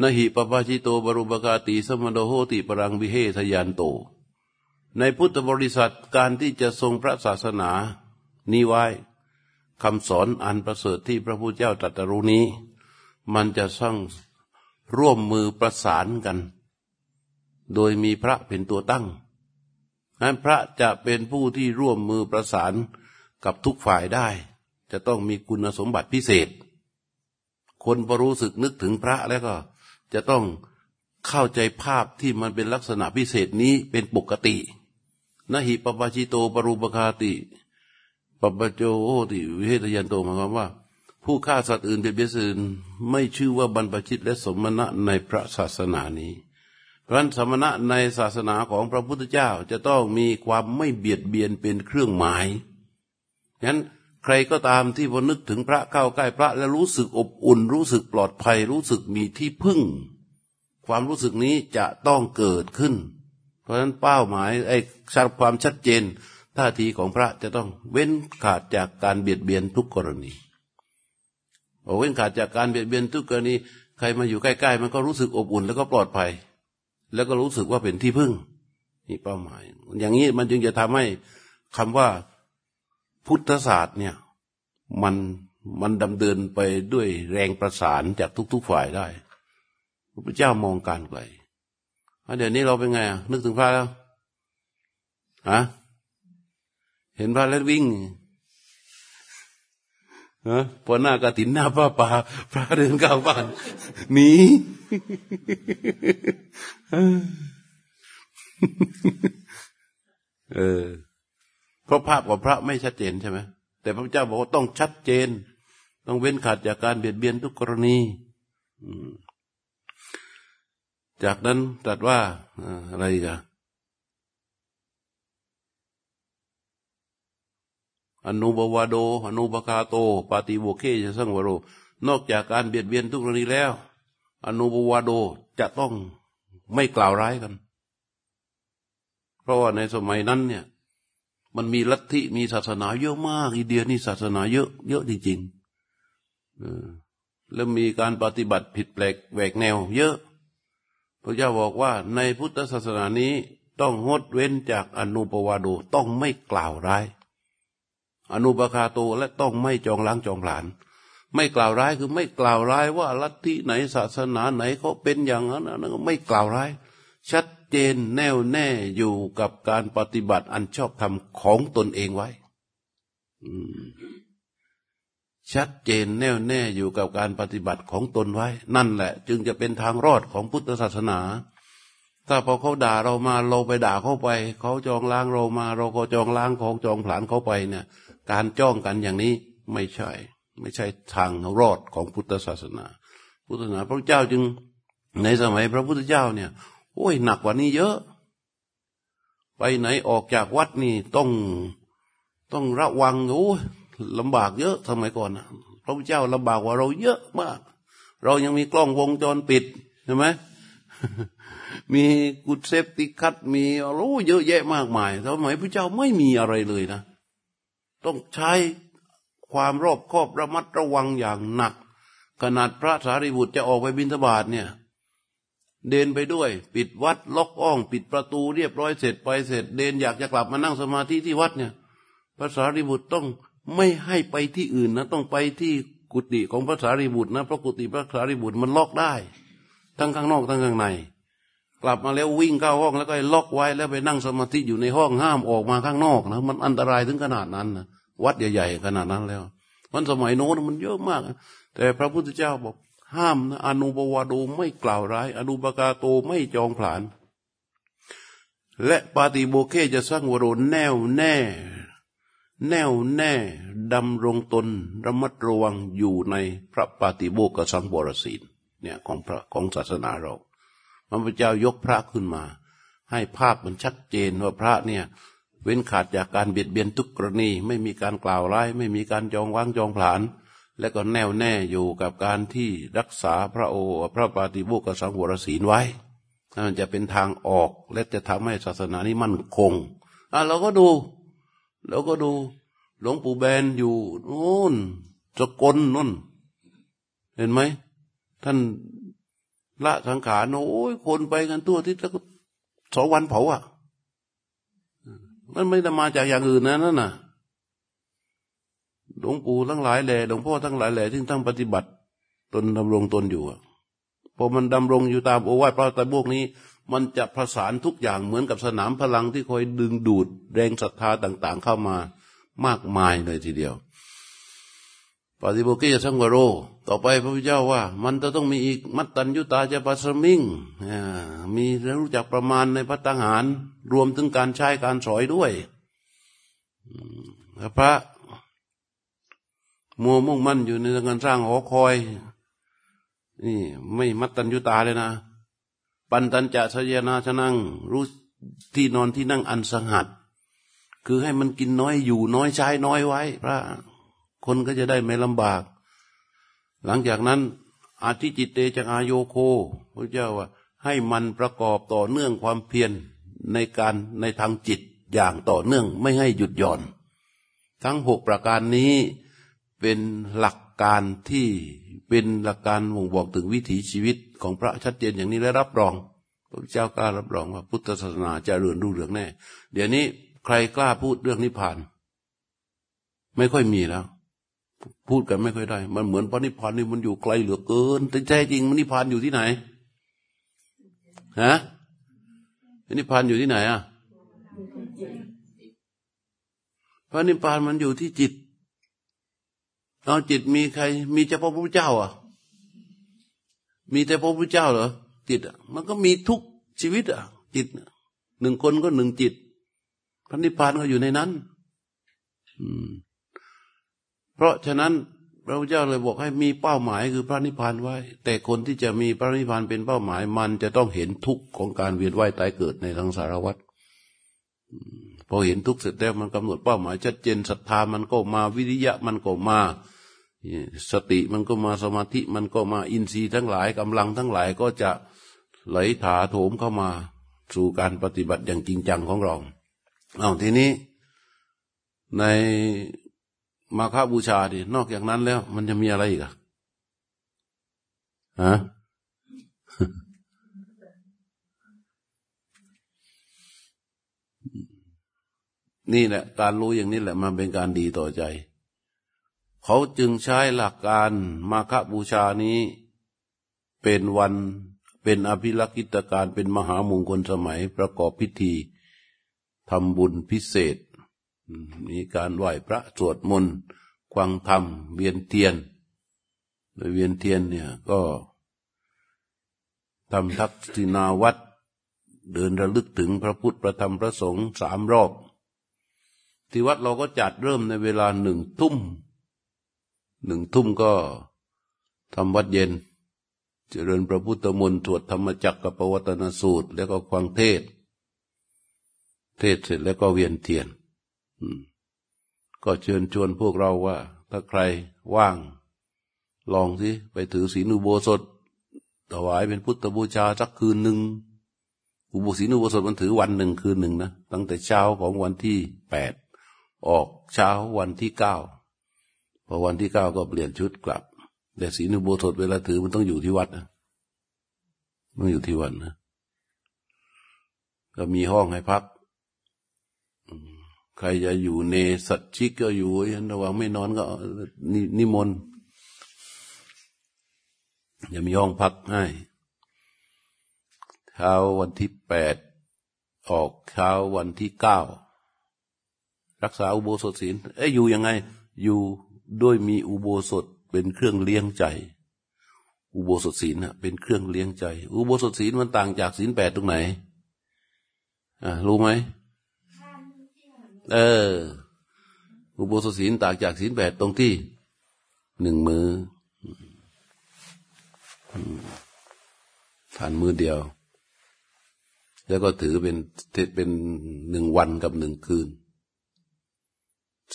นหิปปาชิโตบรุปกาติสมโดโหติปรังวิเฮทยานโต ในพุทธบริษัทการที่จะทรงพระศาสนา นี้ไว้คำสอนอันประเสริฐที่พระพุทธเจ้าตรัสรู้นี้ มันจะสร้างร่วมมือประสานกัน โดยมีพระเป็นตัวตั้งนั้นพระจะเป็นผู้ที่ร่วมมือประสานกับทุกฝ่ายได้ จะต้องมีคุณสมบัติพิเศษ คนพอรู้สึกนึกถึงพระแล้วก็ จะต้องเข้าใจภาพที่มันเป็นลักษณะพิเศษนี้เป็นปกตินหิปปาชิโตปรูปคาติปปโจโอติวิเทยันโตหมายความว่า ผู้ฆ่าสัตว์อื่นเบียดเบียนอื่นไม่ชื่อว่าบรรพชิตและสมณะในพระศาสนานี้ เพราะฉะนั้นสมณะในศาสนาของพระพุทธเจ้าจะต้องมีความไม่เบียดเบียนเป็นเครื่องหมายฉะนั้น ใครก็ตามที่พอนึกถึงพระเข้าใกล้พระ แล้วรู้สึกอบอุ่น รู้สึกปลอดภัย รู้สึกมีที่พึ่ง ความรู้สึกนี้จะต้องเกิดขึ้น เพราะฉะนั้นเป้าหมายไอ้ความชัดเจนท่าทีของพระจะต้องเว้นขาดจากการเบียดเบียนทุกกรณีเว้นขาดจากการเบียดเบียนทุกกรณี ใครมาอยู่ใกล้ๆ มันก็รู้สึกอบอุ่นแล้วก็ปลอดภัย แล้วก็รู้สึกว่าเป็นที่พึ่งนี่เป้าหมาย อย่างนี้มันจึงจะทำให้คำว่า พุทธศาสตร์เนี่ยมันมันดำเดินไปด้วยแรงประสานจากทุก ๆ ฝ่ายได้พระพุทธเจ้ามองการไกลเดี๋ยวนี้เราเป็นไงอะนึกถึงพระแล้วฮะเห็นพระแล้ววิ่งฮะพอหน้ากระถินหน้าป้าป่าพระเดินเข้าบ้านหนีเออ เพราะภาพของพระไม่ชัดเจนใช่ไหมแต่พระเจ้าบอกว่าต้องชัดเจน ต้องเว้นขาดจากการเบียดเบียนทุกกรณีจากนั้นตรัสว่าอะไรกันอนุบวาโด อนุปคาโต ปาติโวเคจะสังวโร นอกจากการเบียดเบียนทุกกรณีแล้ว อนุบวาโดจะต้องไม่กล่าวร้ายกัน เพราะว่าในสมัยนั้นเนี่ย มันมีลัทธิมีศาสนาเยอะมาก อินเดียนี่ศาสนาเยอะ เยอะจริงๆแล้วมีการปฏิบัติผิดแปลกแหวกแนว เยอะ พระเจ้าบอกว่า ในพุทธศาสนานี้ต้องงดเว้นจากอนุปวาโดต้องไม่กล่าวร้าย อนุปคาโตและต้องไม่จองล้างจองผลาน ไม่กล่าวร้ายคือไม่กล่าวร้ายว่าลัทธิไหนศาสนาไหนเขาเป็นอย่างนั้นนะไม่กล่าวร้าย ชัด เจนแน่วแน่อยู่กับการปฏิบัติอันชอบธรรมของตนเองไว้ชัดเจนแน่วแน่อยู่กับการปฏิบัติของตนไว้ นั่นแหละ จึงจะเป็นทางรอดของพุทธศาสนา ถ้าพอเขาด่าเรามาเราไปด่าเขาไป เขาจองล้างเรามา เราก็จองล้างของจองผลานเขาไปเนี่ย การจ้องกันอย่างนี้ไม่ใช่ ไม่ใช่ทางรอดของพุทธศาสนา พุทธศาสนาพระเจ้าจึงในสมัยพระพุทธเจ้าเนี่ย โอ้ยหนักกว่านี้เยอะ ไปไหนออกจากวัดนี่ต้องต้องระวังโอ้ลำบากเยอะสมัยก่อนนะพระพุทธเจ้าลำบากกว่าเราเยอะมาก เรายังมีกล้องวงจรปิดใช่ไหมมีกุด safety cut มีโอ้เยอะแยะมากมายสมัยพระเจ้าไม่มีอะไรเลยนะ ต้องใช้ความรอบคอบระมัดระวังอย่างหนัก ขนาดพระสารีบุตรจะออกไปบิณฑบาตเนี่ย เดินไปด้วย ปิดวัดล็อกห้อง ปิดประตูเรียบร้อยเสร็จไปเสร็จ เดินอยากจะกลับมานั่งสมาธิที่วัดเนี่ยพระสารีบุตรต้องไม่ให้ไปที่อื่นนะ ต้องไปที่กุฏิของพระสารีบุตรนะเพราะกุฏิพระสารีบุตรมันล็อกได้ ทั้งข้างนอกทั้งข้างใน กลับมาแล้ววิ่งเข้าห้องแล้วก็ล็อกไว้แล้วไปนั่งสมาธิอยู่ในห้องห้ามออกมาข้างนอกนะมันอันตรายถึงขนาดนั้นนะวัดใหญ่ๆขนาดนั้นแล้ว มันสมัยโน้นมันเยอะมาก แต่พระพุทธเจ้าบอก ห้ามนะอนุบวาโดไม่กล่าวร้าย อนุปกาโตไม่จองผลาน และปาติโบเคจะสร้างวโรแน่วแน่ แน่วแน่ดำรงตนระมัดระวังอยู่ในพระปาติโบกสังวรศีลเนี่ยของพระของศาสนาเราพระพุทธเจ้ายกพระขึ้นมา ให้ภาพมันชัดเจนว่าพระเนี่ยเว้นขาดจากการเบียดเบียนทุกกรณี ไม่มีการกล่าวร้าย ไม่มีการจองวางจองผลาน และก็แน่วแน่อยู่กับการที่รักษาพระโอพระปาติโบกสังวรศีลไว้มันจะเป็นทางออกและจะทำให้ศาสนานี้มั่นคงอะเราก็ดูแล้วก็ดูหลวงปู่แบนอยู่นู่นสกลนู่น เห็นไหมท่านละสังขารโอ้ยคนไปกันตัวที่สองวันเผาอะ มันไม่ได้มาจากอย่างอื่นนะนั่นน่ะ หลวงปู่ทั้งหลายแหล่หลวงพ่อทั้งหลายแหล่ที่ทั้งปฏิบัติ ตนดำรงตนอยู่พอมันดำรงอยู่ตามโอวาทพระตะบวกนี้ มันจะประสานทุกอย่างเหมือนกับสนามพลังที่คอยดึงดูดแรงศรัทธาต่าง ๆ เข้ามามากมายเลยทีเดียวปฏิบุกิยสังวโร ต่อไปพระพุทธเจ้าว่า มันจะต้องมีอีกมัตตัญยุตาจะปัสมิงมีรู้จักประมาณในพัฒหาร รวมถึงการใช้การสอยด้วยพระ มัวมุ่งมั่นอยู่ในการสร้างหอคอย นี่ ไม่มัตตัญยุตาเลยนะ ปันตันจะสยนาชนั่ง รู้ที่นอนที่นั่งอันสงัด คือให้มันกินน้อยอยู่น้อยใช้น้อยไว้ พระ คนก็จะได้ไม่ลำบาก หลังจากนั้น อาทิจิตเตจักอาโยโคพระเจ้าว่า ให้มันประกอบต่อเนื่องความเพียรในการในทางจิตอย่างต่อเนื่องไม่ให้หยุดหย่อน ทั้งหกประการนี้ เป็นหลักการที่เป็นหลักการบ่งบอกถึงวิถีชีวิตของพระชัดเจนอย่างนี้และรับรอง พระเจ้ากล้ารับรองว่าพุทธศาสนาจะเรือนรุ่งเรืองแน่ เดี๋ยวนี้ใครกล้าพูดเรื่องนิพพาน ไม่ค่อยมีแล้ว พูดกันไม่ค่อยได้ มันเหมือนพระนิพพานนี่มันอยู่ไกลเหลือเกินแต่ใจจริงมันนิพพานอยู่ที่ไหนฮะนิพพานอยู่ที่ไหนอะพระนิพพานมันอยู่ที่จิต เอาจิตมีใคร มีเฉพาะพระพุทธเจ้าอะ มีแต่พระพุทธเจ้าเหรอจิตอะมันก็มีทุกชีวิตอะ จิตหนึ่งคนก็หนึ่งจิตพระนิพพานก็อยู่ในนั้น อืม เพราะฉะนั้นพระพุทธเจ้าเลยบอกให้มีเป้าหมายคือพระนิพพานไว้ แต่คนที่จะมีพระนิพพานเป็นเป้าหมาย มันจะต้องเห็นทุกข์ของการเวียนว่ายตายเกิดในทังสารวัฏ พอเห็นทุกข์เสร็จแล้วมันกำหนดเป้าหมายชัดเจนศรัทธามันก็มาวิริยะมันก็มาสติมันก็มาสมาธิมันก็มาอินทรีย์ทั้งหลายกำลังทั้งหลายก็จะไหลถาโถมเข้ามาสู่การปฏิบัติอย่างจริงจังของเราเอาทีนี้ในมาฆบูชาดินอกจากนั้นแล้ว มันจะมีอะไรอีกอะฮะ นี่แหละการรู้อย่างนี้แหละมันเป็นการดีต่อใจ เขาจึงใช้หลักการมาคบูชานี้ เป็นวันเป็นอภิลักษิตการเป็นมหามงคลสมัยประกอบพิธีทำบุญพิเศษ มีการไหว้พระสวดมนต์ควังธรรม เวียนเทียน โดยเวียนเทียนเนี่ยก็ทำทักษิณาวัดเดินระลึกถึงพระพุทธพระธรรมพระสงฆ์สามรอบ ที่วัดเราก็จัดเริ่มในเวลาหนึ่งทุ่มหนึ่งทุ่มก็ทำวัดเย็น เจริญพระพุทธมนต์ตรวจธรรมจักรกับปวัตนสูตร แล้วก็ควังเทศ เทศเสร็จแล้วก็เวียนเทียนก็เชิญชวนพวกเราว่า ถ้าใครว่าง ลองสิไปถือศีลอุโบสถถวายเป็นพุทธบูชาสักคืนหนึ่งอุโบสีนุโบสถมันถือวันหนึ่งคืนหนึ่งนะตั้งแต่เช้าของวันที่แปด ออกเช้าวันที่เก้าพอวันที่เก้าก็เปลี่ยนชุดกลับ แต่สีนุโบสถเวลาถือมันต้องอยู่ที่วัดนะต้องอยู่ที่วัดนะก็มีห้องให้พัก ใครจะอยู่ในสัตชิกก็อยู่ระว่างไม่นอนก็นิมนต์จะมีห้องพักให้เช้าวันที่แปดออกเช้าวันที่เก้า รักษาอุโบสถศีลเอ้ยอยู่ยังไง อยู่ด้วยมีอุโบสถเป็นเครื่องเลี้ยงใจ อุโบสถศีลนะเป็นเครื่องเลี้ยงใจ อุโบสถศีลมันต่างจากศีลแปดตรงไหนอ่ารู้ไหมเออ อุโบสถศีลต่างจากศีลแปดตรงที่หนึ่งมือทานมือเดียว แล้วก็ถือเป็นเป็นหนึ่งวันกับหนึ่งคืน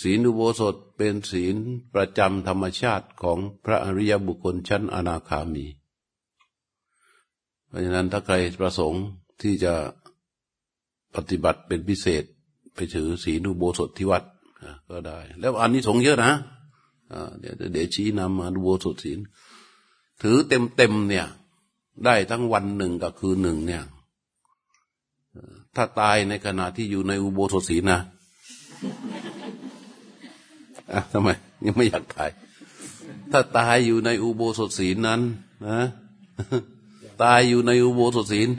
ศีลอุโบสถเป็นศีลประจำธรรมชาติของพระอริยบุคคลชั้นอนาคามี เพราะฉะนั้นถ้าใครประสงค์ที่จะปฏิบัติเป็นพิเศษไปถือศีลอุโบสถที่วัดก็ได้ แล้วอันนี้สงเยอะนะเดี๋ยวเดี๋ยวชี้นำมาอุโบสถศีล ถือเต็มเต็มเนี่ย ได้ทั้งวันหนึ่งกับคืนหนึ่งเนี่ย ถ้าตายในขณะที่อยู่ในอุโบสถศีลนะ อะทำไม ยังไม่อยากตาย ถ้าตายอยู่ในอุโบสถศีลนั้นนะตายอยู่ในอุโบสถศีล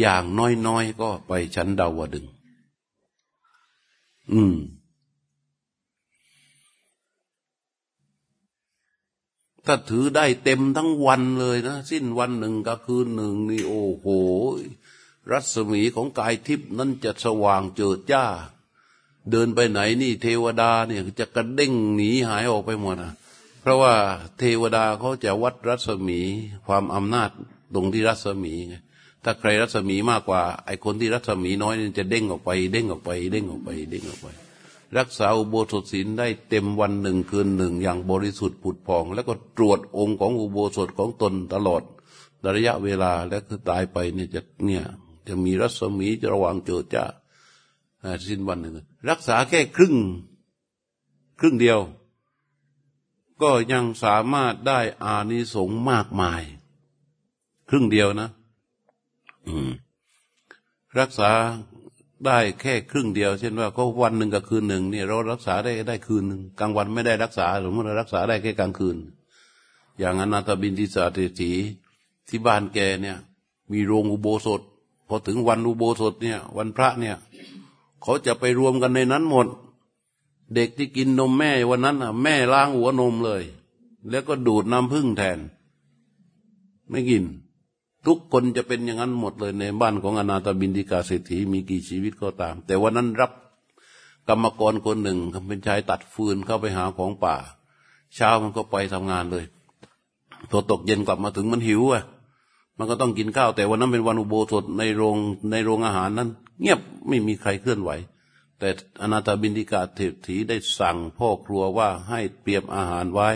อย่างน้อยๆก็ไปชั้นดาวดึง อืม ถ้าถือได้เต็มทั้งวันเลยนะ สิ้นวันหนึ่งก็คืนหนึ่งนี่โอ้โห รัศมีของกายทิพย์นั้นจะสว่างเจิดจ้า เดินไปไหนนี่เทวดาเนี่ยจะกระเด้งหนีหายออกไปหมดนะเพราะว่าเทวดาเขาจะวัดรัศมีความอำนาจตรงที่รัศมีไงถ้าใครรัศมีมากกว่า ไอ้คนที่รัศมีน้อยนี่จะเด้งออกไป เด้งออกไป เด้งออกไป เด้งออกไป รักษาอุโบสถศีลได้เต็มวันหนึ่งคืนหนึ่งอย่างบริสุทธิ์ผุดพอง แล้วก็ตรวจองค์ของอุโบสถของตนตลอดระยะเวลาแล้วคือตายไปเนี่ยจะเนี่ยจะมีรัศมีจะระวังเจิดจ้า สิ้นวันหนึ่งรักษาแค่ครึ่ง ครึ่งเดียว ก็ยังสามารถได้อานิสงส์มากมาย ครึ่งเดียวนะรักษาได้แค่ครึ่งเดียว เช่นว่าก็วันหนึ่งกับคืนหนึ่งเนี่ยเรารักษาได้ได้คืนหนึ่งกลางวันไม่ได้รักษาสมมติเรารักษาได้แค่กลางคืน อย่างอนาตบินทิสาเตถีที่บ้านแกเนี่ย มีโรงอุโบสถ พอถึงวันอุโบสถเนี่ย วันพระเนี่ย เขาจะไปรวมกันในนั้นหมด เด็กที่กินนมแม่วันนั้นอะ แม่ล้างหัวนมเลย แล้วก็ดูดน้ำพึ่งแทน ไม่กิน ทุกคนจะเป็นอย่างนั้นหมดเลยในบ้านของอนาตบินดิกาเศรษฐีมีกี่ชีวิตก็ตาม แต่วันนั้นรับกรรมกรคนหนึ่งเป็นชายตัดฟืนเข้าไปหาของป่า เช้ามันก็ไปทำงานเลยพอตกเย็นกลับมาถึงมันหิวอะ มันก็ต้องกินข้าว แต่วันนั้นเป็นวันอุโบสถในโรงในโรงอาหารนั้น เงียบไม่มีใครเคลื่อนไหว แต่อนาตาบินดิกาเทถีได้สั่งพ่อครัวว่าให้เตรียมอาหารไว้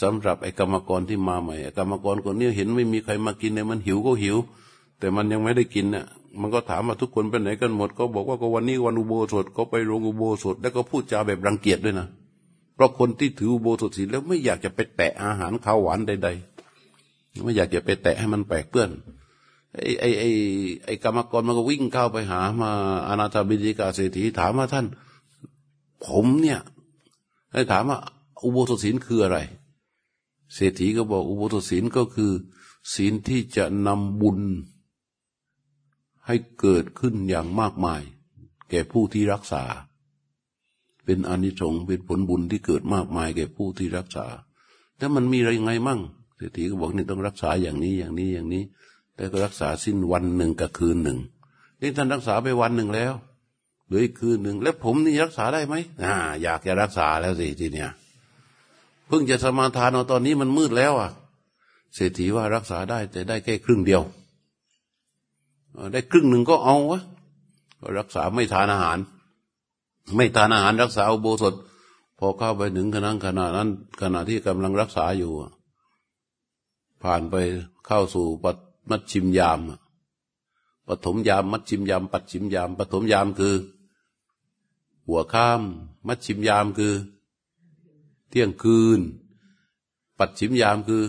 สำหรับไอ้กรรมกรที่มาใหม่กรรมกรคนนี้เห็นไม่มีใครมากินเนี่ยมันหิวก็หิว แต่มันยังไม่ได้กินเนี่ยมันก็ถามว่าทุกคนไปไหนกันหมด ก็บอกว่าก็วันนี้วันอุโบสถก็ไปโรงอุโบสถ แล้วก็พูดจาแบบรังเกียจด้วยนะเพราะคนที่ถืออุโบสถศีลแล้วไม่อยากจะไปแตะอาหารข้าวหวานใดๆ ไม่อยากจะไปแตะให้มันแปลกเปื้อนไอ้ไอ้ไอ้ไอ้กรรมกรมันก็วิ่งเข้าไปหามาอนาถบิดิกาเศรษฐีถามว่าท่าน ผมเนี่ยให้ถามว่าอุโบสถศีลคืออะไร เศรษฐีก็บอกอุโบสถศีลก็คือ ศีลที่จะนำบุญ ให้เกิดขึ้นอย่างมากมาย แก่ผู้ที่รักษา เป็นอนิสงส์เป็นผลบุญที่เกิดมากมาย แก่ผู้ที่รักษาแต่มันมีอะไรไงมั่ง เศรษฐีก็บอกนี่ต้องรักษาอย่างนี้อย่างนี้อย่างนี้ แต่ก็รักษาสิ้นวันหนึ่งกับคืนหนึ่งนี่ท่านรักษาไปวันหนึ่งแล้วหรืออีกคืนหนึ่งแล้วผมนี่รักษาได้ไหมอ่า อยากจะรักษาแล้วสิทีเนี้ยเพิ่งจะสมาทานเอาตอนนี้มันมืดแล้วอะ เศรษฐีว่ารักษาได้แต่ได้แค่ครึ่งเดียว ได้ครึ่งหนึ่งก็เอาวะรักษาไม่ทานอาหาร ไม่ทานอาหารรักษาอุโบสถ พอเข้าไปถึงขณะขณะนั้นขณะที่กำลังรักษาอยู่ ผ่านไปเข้าสู่ปัมัดชิมยามปฐมยามมัดชิมยาม ปัดชิมยามปฐมยามคือ หัวข้าม มัดชิมยามคือ เที่ยงคืน ปัดชิมยามคือ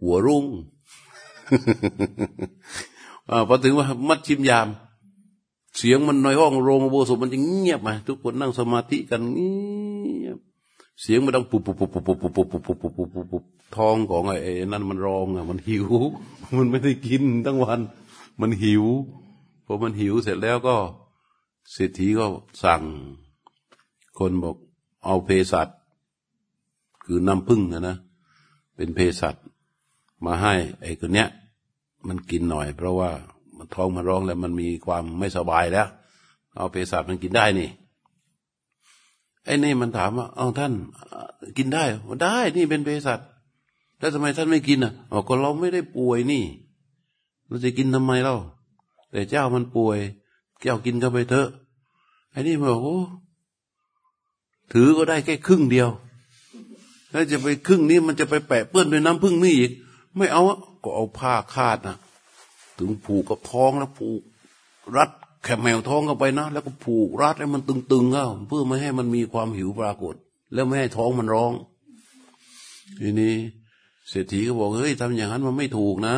หัวรุ่งพอถึงว่ามัดชิมยาม เสียงมันในห้องโรงโบสถมันจะเงียบมาทุกคนนั่งสมาธิกันเงี เสียงมันดังปุบปุบปุบปุบปุบปุบปุบปุบปุบปุบปุบปุบปุบท้องของไอ้นั่นมันร้องอะมันหิว มันไม่ได้กินทั้งวัน มันหิวพอมันหิวเสร็จแล้วก็เศรษฐีก็สั่ง คนบอกเอาเภสัชคือน้ำพึ่งนะนะ เป็นเภสัชมาให้ไอ้คนเนี้ย มันกินหน่อย เพราะว่ามันท้องมันร้องแล้วมันมีความไม่สบายแล้ว เอาเภสัชมันกินได้นี่ ไอ้นี่มันถามว่าเอาท่าน กินได้ได้นี่เป็นเภสัชแล้วทำไมท่านไม่กินอะอ๋อกก็เราไม่ได้ป่วยนี่ เราจะกินทำไมเล่าแต่เจ้ามันป่วยเจ้ากินก็ไปเถอะไอ้นี่บอกโอ้ถือก็ได้แค่ครึ่งเดียว แล้วจะไปครึ่งนี้มันจะไปแปะเปื้อนด้วยน้ำพึ่งนี่อีก ไม่เอาก็เอาผ้าคาดนะถึงผูกกับท้องแล้วผูกรัด แคมแมวท้องเข้าไปนะ แล้วก็ผูกรัดให้มันตึงๆเข้าเพื่อไม่ให้มันมีความหิวปรากฏ แล้วไม่ให้ท้องมันร้อง ทีนี้เศรษฐีก็บอกเฮ้ยทำอย่างนั้นมันไม่ถูกนะ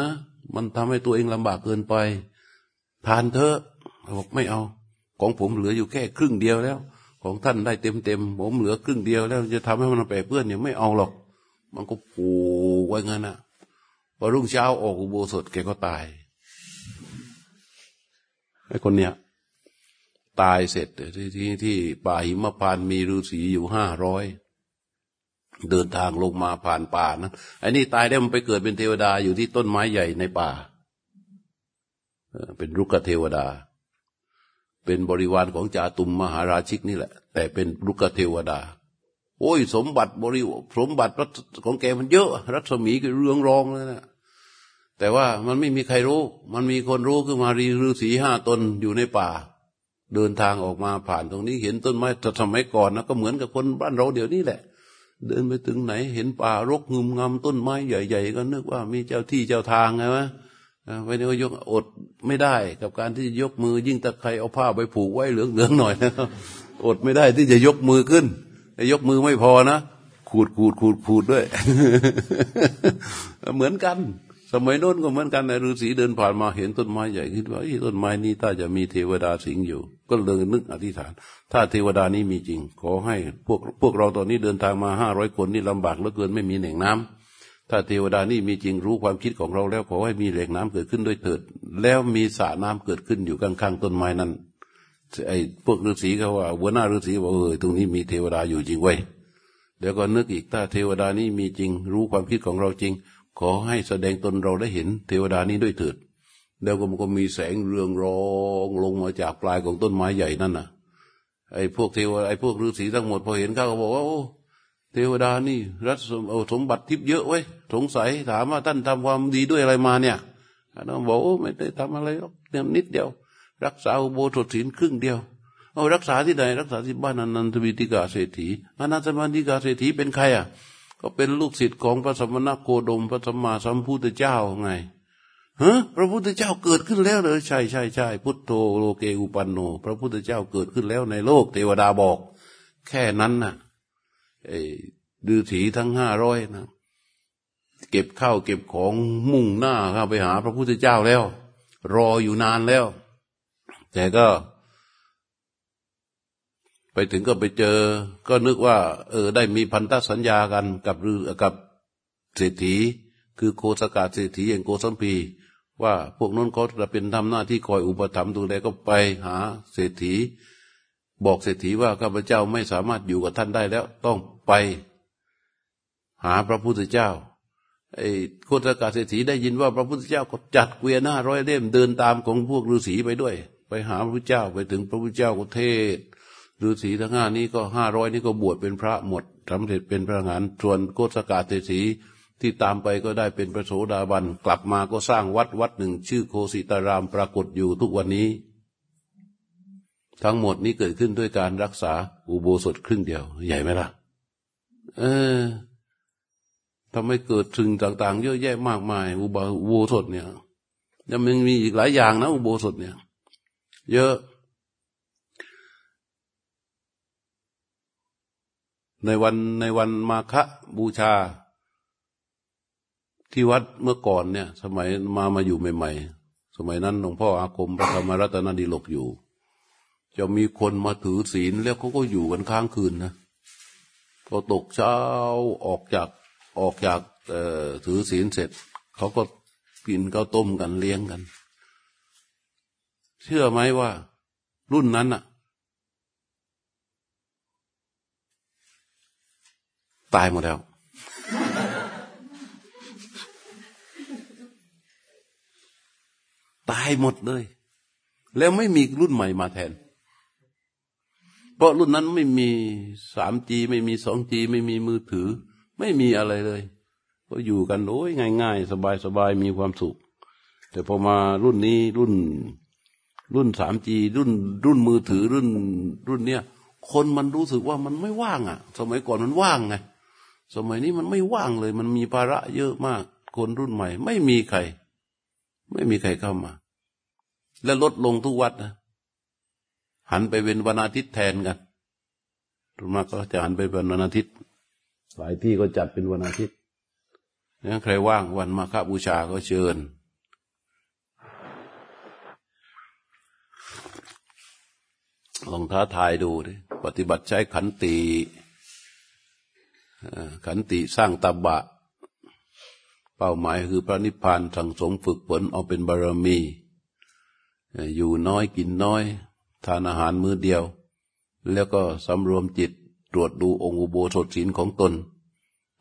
มันทำให้ตัวเองลำบากเกินไป ทานเถอะบอกไม่เอา ของผมเหลืออยู่แค่ครึ่งเดียวแล้ว ของท่านได้เต็มเต็มผมเหลือครึ่งเดียวแล้ว จะทำให้มันแปรเปื้อนเนี่ยไม่เอาหรอก มันก็ผูกไว้งั้นนะพอรุ่งเช้าออกอุโบสถแกก็ตาย ไอ้คนเนี้ยตายเสร็จที่ที่ที่ป่าหิมพานมีฤาษีอยู่ห้าร้อยเดินทางลงมาผ่านป่านะไอ้นี่ตายได้มันไปเกิดเป็นเทวดาอยู่ที่ต้นไม้ใหญ่ในป่าเป็นรุกเทวดา เป็นบริวารของจาตุมมหาราชิกนี่แหละ แต่เป็นรุกเทวดา โอ้ย สมบัติบริสมบัติของแกมันเยอะ รัศมีก็เรืองรองเลยนะ แต่ว่ามันไม่มีใครรู้ มันมีคนรู้ขึ้นมารีฤาษีห้าตนอยู่ในป่า เดินทางออกมาผ่านตรงนี้เห็นต้นไม้แต่สมัยก่อนนะก็เหมือนกับคนบ้านเราเดี๋ยวนี้แหละ เดินไปถึงไหนเห็นป่ารกงุมงำต้นไม้ใหญ่ ๆ ก็นึกว่ามีเจ้าที่เจ้าทางไงวะไม่ได้ว่ายกอดไม่ได้กับการที่ยกมือยิ่งตะใครเอาผ้าไปผูกไว้เหลืองๆหน่อยนะอดไม่ได้ที่จะยกมือขึ้นยกมือไม่พอนะขูดขูดขูดขูดด้วย เหมือนกัน มัยโน้นก็เหมือนกันนะฤาษีเดินผ่านมาเห็นต้นไม้ใหญ่คิดว่าต้นไม้นี้ถ้าจะมีเทวดาสิงอยู่ ก็เลยนึกอธิษฐาน ถ้าเทวดานี้มีจริง ขอให้พวกพวกเราตอนนี้เดินทางมาห้าร้อยคนนี่ลำบากเหลือเกินไม่มีแหล่งน้ำถ้าเทวดานี่มีจริงรู้ความคิดของเราแล้วขอให้มีแหล่งน้ำเกิดขึ้นด้วยเถิด แล้วมีสระน้ำเกิดขึ้นอยู่ข้างๆต้นไม้นั้นไอ้พวกฤาษีเขาว่าหัวหน้าฤาษีบอกเออตรงนี้มีเทวดาอยู่จริงไว้ยเดี๋ยวก็นึกอีกถ้าเทวดานี้มีจริง รู้ความคิดของเราจริง ขอให้แสดงตนเราได้เห็นเทวดานี้ด้วยเถิด แล้วก็มันก็มีแสงเรืองรองลงมาจากปลายของต้นไม้ใหญ่นั่นน่ะ ไอ้พวกเทวไอ้พวกฤาษีทั้งหมดพอเห็นเขาก็บอกว่าโอ้เทวดานี่รัศสมบัติทิพย์เยอะเว้ยสงสัยถามว่าท่านทำความดีด้วยอะไรมาเนี่ยท่าบอกโอ้ไม่ได้ทำอะไรหรอกเนี่ยนิดเดียว รักษาอุโบสถศีลครึ่งเดียวเอารักษาที่ไหนรักษาที่บ้านอนันทวิติกาเศรษฐีอนันทวิติกาเศรษฐีเป็นใครอะ ก็เป็นลูกศิษย์ของพระสมณโคดม พระสัมมาสัมพุทธเจ้าไงฮะพระพุทธเจ้าเกิดขึ้นแล้วเลยใช่ใช่ใช่พุทโธโลเกอุปันโน พระพุทธเจ้าเกิดขึ้นแล้วในโลกเทวดาบอก แค่นั้นนะไอ้ดือถีทั้งห้าร้อยนะเก็บข้าวเก็บของมุ่งหน้าเข้าไปหาพระพุทธเจ้าแล้ว รออยู่นานแล้ว แต่ก็ ไปถึงก็ไปเจอ ก็นึกว่า เออ ได้มีพันธสัญญากันกับรือกับเศรษฐี คือโคสกาเศรษฐีอย่างโกสัมพี ว่าพวกนั้นเขาจะเป็นทำหน้าที่คอยอุปถัมภ์ดูแลก็ไปหาเศรษฐี บอกเศรษฐีว่าข้าพเจ้าไม่สามารถอยู่กับท่านได้แล้ว ต้องไป หาพระพุทธเจ้าไอ้โคตรกาเศรษฐีได้ยินว่าพระพุทธเจ้าก็จัดเกวียนหน้าร้อยเล่มเดินตามของพวกฤาษีไปด้วย ไปหาพระพุทธเจ้าไปถึงพระพุทธเจ้าก็เทศ ฤาษีทั้งห้านี้ก็ห้าร้อยนี้ก็บวชเป็นพระหมดสำเร็จเป็นพระงานส่วนโคตรกาเศรษฐีที่ตามไปก็ได้เป็นพระโสดาบันกลับมาก็สร้างวัดวัดหนึ่ง ชื่อโคสิตารามปรากฏอยู่ทุกวันนี้ ทั้งหมดนี้เกิดขึ้นด้วยการรักษาอุโบสถครึ่งเดียว ใหญ่ไหมล่ะ เออทำให้เกิดสิ่งต่าง ๆ เยอะแยะมากมาย อุโบสถเนี่ยยังมีอีกหลายอย่างนะอุโบสถเนี่ย เยอะ ในวันในวันมาฆบูชา ที่วัดเมื่อก่อนเนี่ย สมัยมามาอยู่ใหม่ๆ สมัยนั้นหลวงพ่ออาคมพระธรรมรัตนดีหลกอยู่ จะมีคนมาถือศีลแล้วเขาก็อยู่กันค้างคืนนะพอตกเช้าออกจากออกจากถือศีลเสร็จ เขาก็กินข้าวต้มกันเลี้ยงกัน เชื่อไหมว่า รุ่นนั้นอะ ตายหมดแล้ว ตายหมดเลย แล้วไม่มีรุ่นใหม่มาแทน เพราะรุ่นนั้นไม่มีสามจีไม่มีสองจีไม่มีมือถือ ไม่มีอะไรเลย ก็อยู่กันโอ้ยง่าย ๆ สบายๆมีความสุข แต่พอมารุ่นนี้รุ่นรุ่นสามจีรุ่นรุ่นมือถือรุ่นรุ่นเนี้ยคนมันรู้สึกว่ามันไม่ว่างอะ สมัยก่อนมันว่างไง สมัยนี้มันไม่ว่างเลย มันมีภาระเยอะมาก คนรุ่นใหม่ ไม่มีใคร ไม่มีใครเข้ามา และลดลงทุกวัดนะหันไปเป็นวันอาทิตย์แทนกันทุกมากก็จะหันไปเป็นวันอาทิตย์ หลายที่ก็จัดเป็นวันอาทิตย์นั้นใครว่างวันมาฆบูชาก็เชิญ ลองท้าทายดูดิปฏิบัติใช้ขันติ ขันติสร้างตบะ เป้าหมายคือพระนิพพานสั่งสมฝึกฝนเอาเป็นบารมี อยู่น้อยกินน้อย ทานอาหารมื้อเดียว แล้วก็สำรวมจิตตรวจดูองค์อุโบสถศีลของตน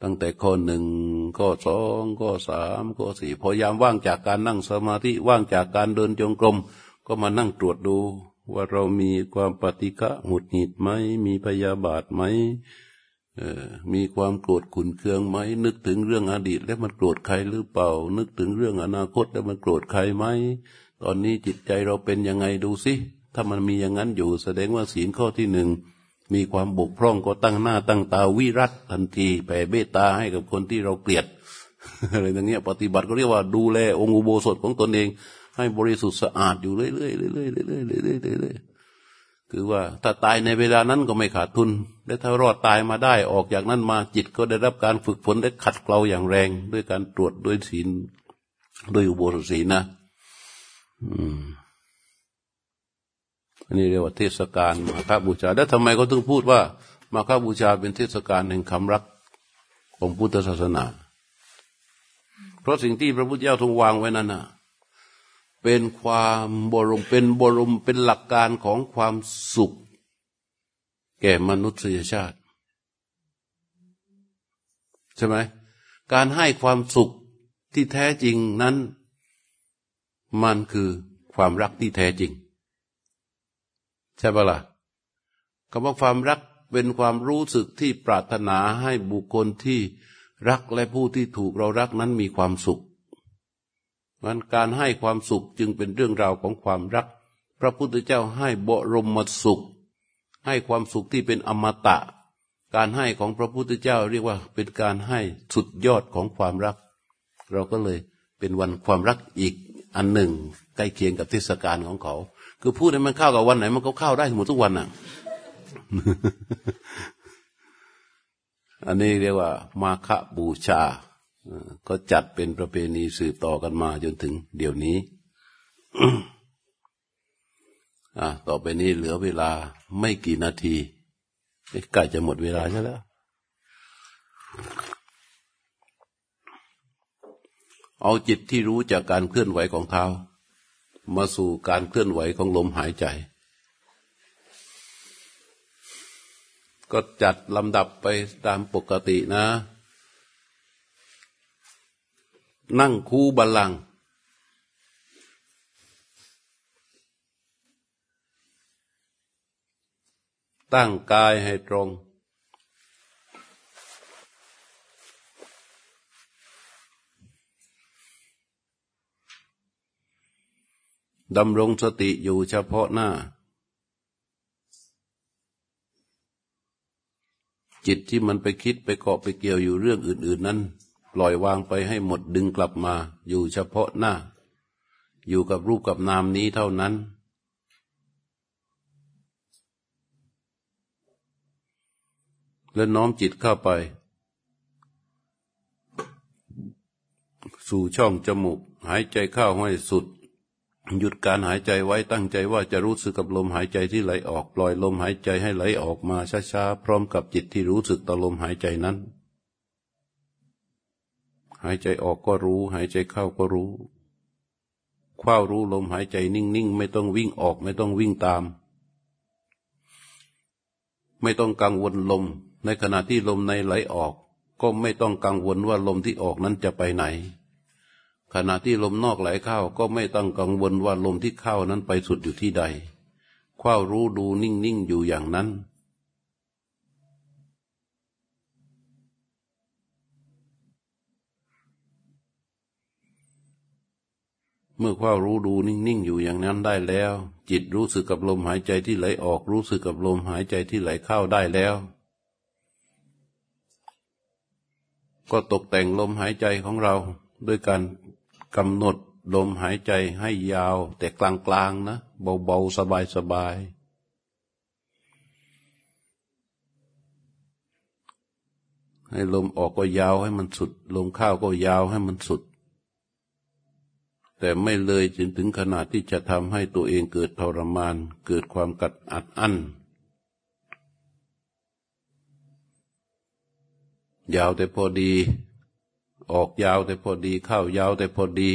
ตั้งแต่ข้อหนึ่งข้อสองข้อสามข้อสี่พยายามว่างจากการนั่งสมาธิว่างจากการเดินจงกรม ก็มานั่งตรวจดูว่าเรามีความปฏิฆะหงุดหงิดไหม มีพยาบาทไหม มีความโกรธขุนเคืองไหม นึกถึงเรื่องอดีต แล้วมันโกรธใครหรือเปล่า นึกถึงเรื่องอนาคตแล้วมันโกรธใครไหม ตอนนี้จิตใจเราเป็นยังไงดูสิ ถ้ามันมีอย่างนั้นอยู่ แสดงว่าศีลข้อที่หนึ่งมีความบกพร่องก็ตั้งหน้าตั้งตาวิรัตทันทีแผ่เมตตาให้กับคนที่เราเกลียดอะไรอย่างเงี้ยปฏิบัติก็เรียกว่าดูแลองค์อุโบสถของตนเอง ให้บริสุทธิ์สะอาดอยู่เรื่อยๆเรื่อยๆเรื่อยๆเรื่อยๆ คือว่าถ้าตายในเวลานั้นก็ไม่ขาดทุน และถ้ารอดตายมาได้ออกจากนั้นมาจิตก็ได้รับการฝึกฝนได้ขัดเกลาอย่างแรง ด้วยการตรวจด้วยศีลด้วยอุโบสถศีลนะอันนี้เรียกว่าเทศกาลมาฆบูชา แล้วทำไมเขาถึงพูดว่า มาฆบูชาเป็นเทศกาลแห่งคำรักของพุทธศาสนา เพราะสิ่งที่พระพุทธเจ้าทรงวางไว้นั้นนะ เป็นความบรมเป็นบรมเป็นหลักการของความสุข แก่มนุษยชาติ ใช่ไหมการให้ความสุขที่แท้จริงนั้น มันคือความรักที่แท้จริง ใช่ปะละ่ะคำว่าความรักเป็นความรู้สึกที่ปรารถนาให้บุคคลที่รักและผู้ที่ถูกเรารักนั้นมีความสุข มันการให้ความสุขจึงเป็นเรื่องราวของความรัก พระพุทธเจ้าให้บรมสุข ให้ความสุขที่เป็นอมตะ การให้ของพระพุทธเจ้าเรียกว่าเป็นการให้สุดยอดของความรัก เราก็เลยเป็นวันความรักอีกอันหนึ่ง ใกล้เคียงกับเทศกาลของเขา คือพูดให้มันเข้ากับวันไหนมันก็เข้าได้หมดทุกวันอะอันนี้เรียกว่า มาฆบูชา ก็จัดเป็นประเพณีสืบต่อกันมาจนถึงเดี๋ยวนี้อ่าต่อไปนี้เหลือเวลาไม่กี่นาทีใกล้จะหมดเวลาใช่แล้ว เอาจิตที่รู้จากการเคลื่อนไหวของเท้า มาสู่การเคลื่อนไหวของลมหายใจ ก็จัดลำดับไปตามปกตินะ นั่งคูบัลลังก์ตั้งกายให้ตรง ดำรงสติอยู่เฉพาะหน้า จิตที่มันไปคิดไปเกาะไปเกี่ยวอยู่เรื่องอื่น ๆนั้น ปล่อยวางไปให้หมดดึงกลับมา อยู่เฉพาะหน้า อยู่กับรูปกับนามนี้เท่านั้น และน้อมจิตเข้าไป สู่ช่องจมูก หายใจเข้าให้สุด หยุดการหายใจไว้ตั้งใจว่าจะรู้สึกกับลมหายใจที่ไหลออก ปล่อยลมหายใจให้ไหลออกมาช้าๆพร้อมกับจิตที่รู้สึกต่อลมหายใจนั้น หายใจออกก็รู้ หายใจเข้าก็รู้คว้ารู้ลมหายใจนิ่งๆ ไม่ต้องวิ่งออกไม่ต้องวิ่งตาม ไม่ต้องกังวลลม ในขณะที่ลมในไหลออก ก็ไม่ต้องกังวลว่าลมที่ออกนั้นจะไปไหน ขณะที่ลมนอกไหลเข้าก็ไม่ต้องกังวลว่าลมที่เข้านั้นไปสุดอยู่ที่ใดคว้ารู้ดูนิ่งๆอยู่อย่างนั้น มื่อคว้ารู้ดูนิ่งๆอยู่อย่างนั้นได้แล้ว จิตรู้สึกกับลมหายใจที่ไหลออกรู้สึกกับลมหายใจที่ไหลเข้าได้แล้ว ก็ตกแต่งลมหายใจของเราด้วยการกำหนดลมหายใจให้ยาว แต่กลางๆนะเบาๆสบายๆให้ลมออกก็ยาวให้มันสุด ลมเข้าก็ยาวให้มันสุด แต่ไม่เลยจนถึงขนาดที่จะทำให้ตัวเองเกิดทรมาน เกิดความกัดอัดอั้น ยาวแต่พอดี ออกยาวแต่พอดี เข้ายาวแต่พอดี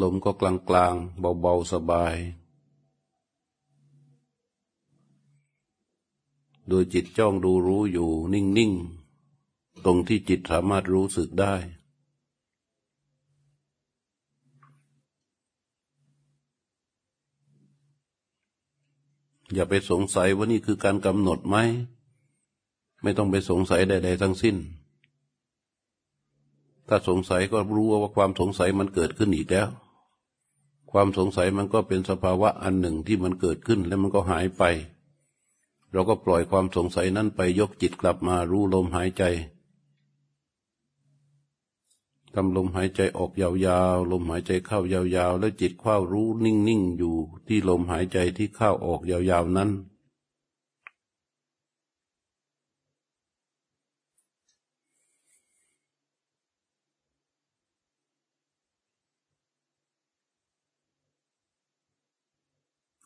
ลมก็กลางกลางเบาๆ สบาย โดยจิตจ้องดูรู้อยู่นิ่ง ๆ ตรงที่จิตสามารถรู้สึกได้ อย่าไปสงสัยว่านี่คือการกำหนดไหม ไม่ต้องไปสงสัยใด ๆ ทั้งสิ้น ถ้าสงสัยก็รู้ว่าความสงสัยมันเกิดขึ้นอีกแล้ว ความสงสัยมันก็เป็นสภาวะอันหนึ่งที่มันเกิดขึ้นแล้วมันก็หายไป เราก็ปล่อยความสงสัยนั้นไปยกจิตกลับมารู้ลมหายใจ ทำลมหายใจออกยาวๆ ลมหายใจเข้ายาวๆ แล้วจิตเข้ารู้นิ่งๆ อยู่ที่ลมหายใจที่เข้าออกยาวๆ นั้น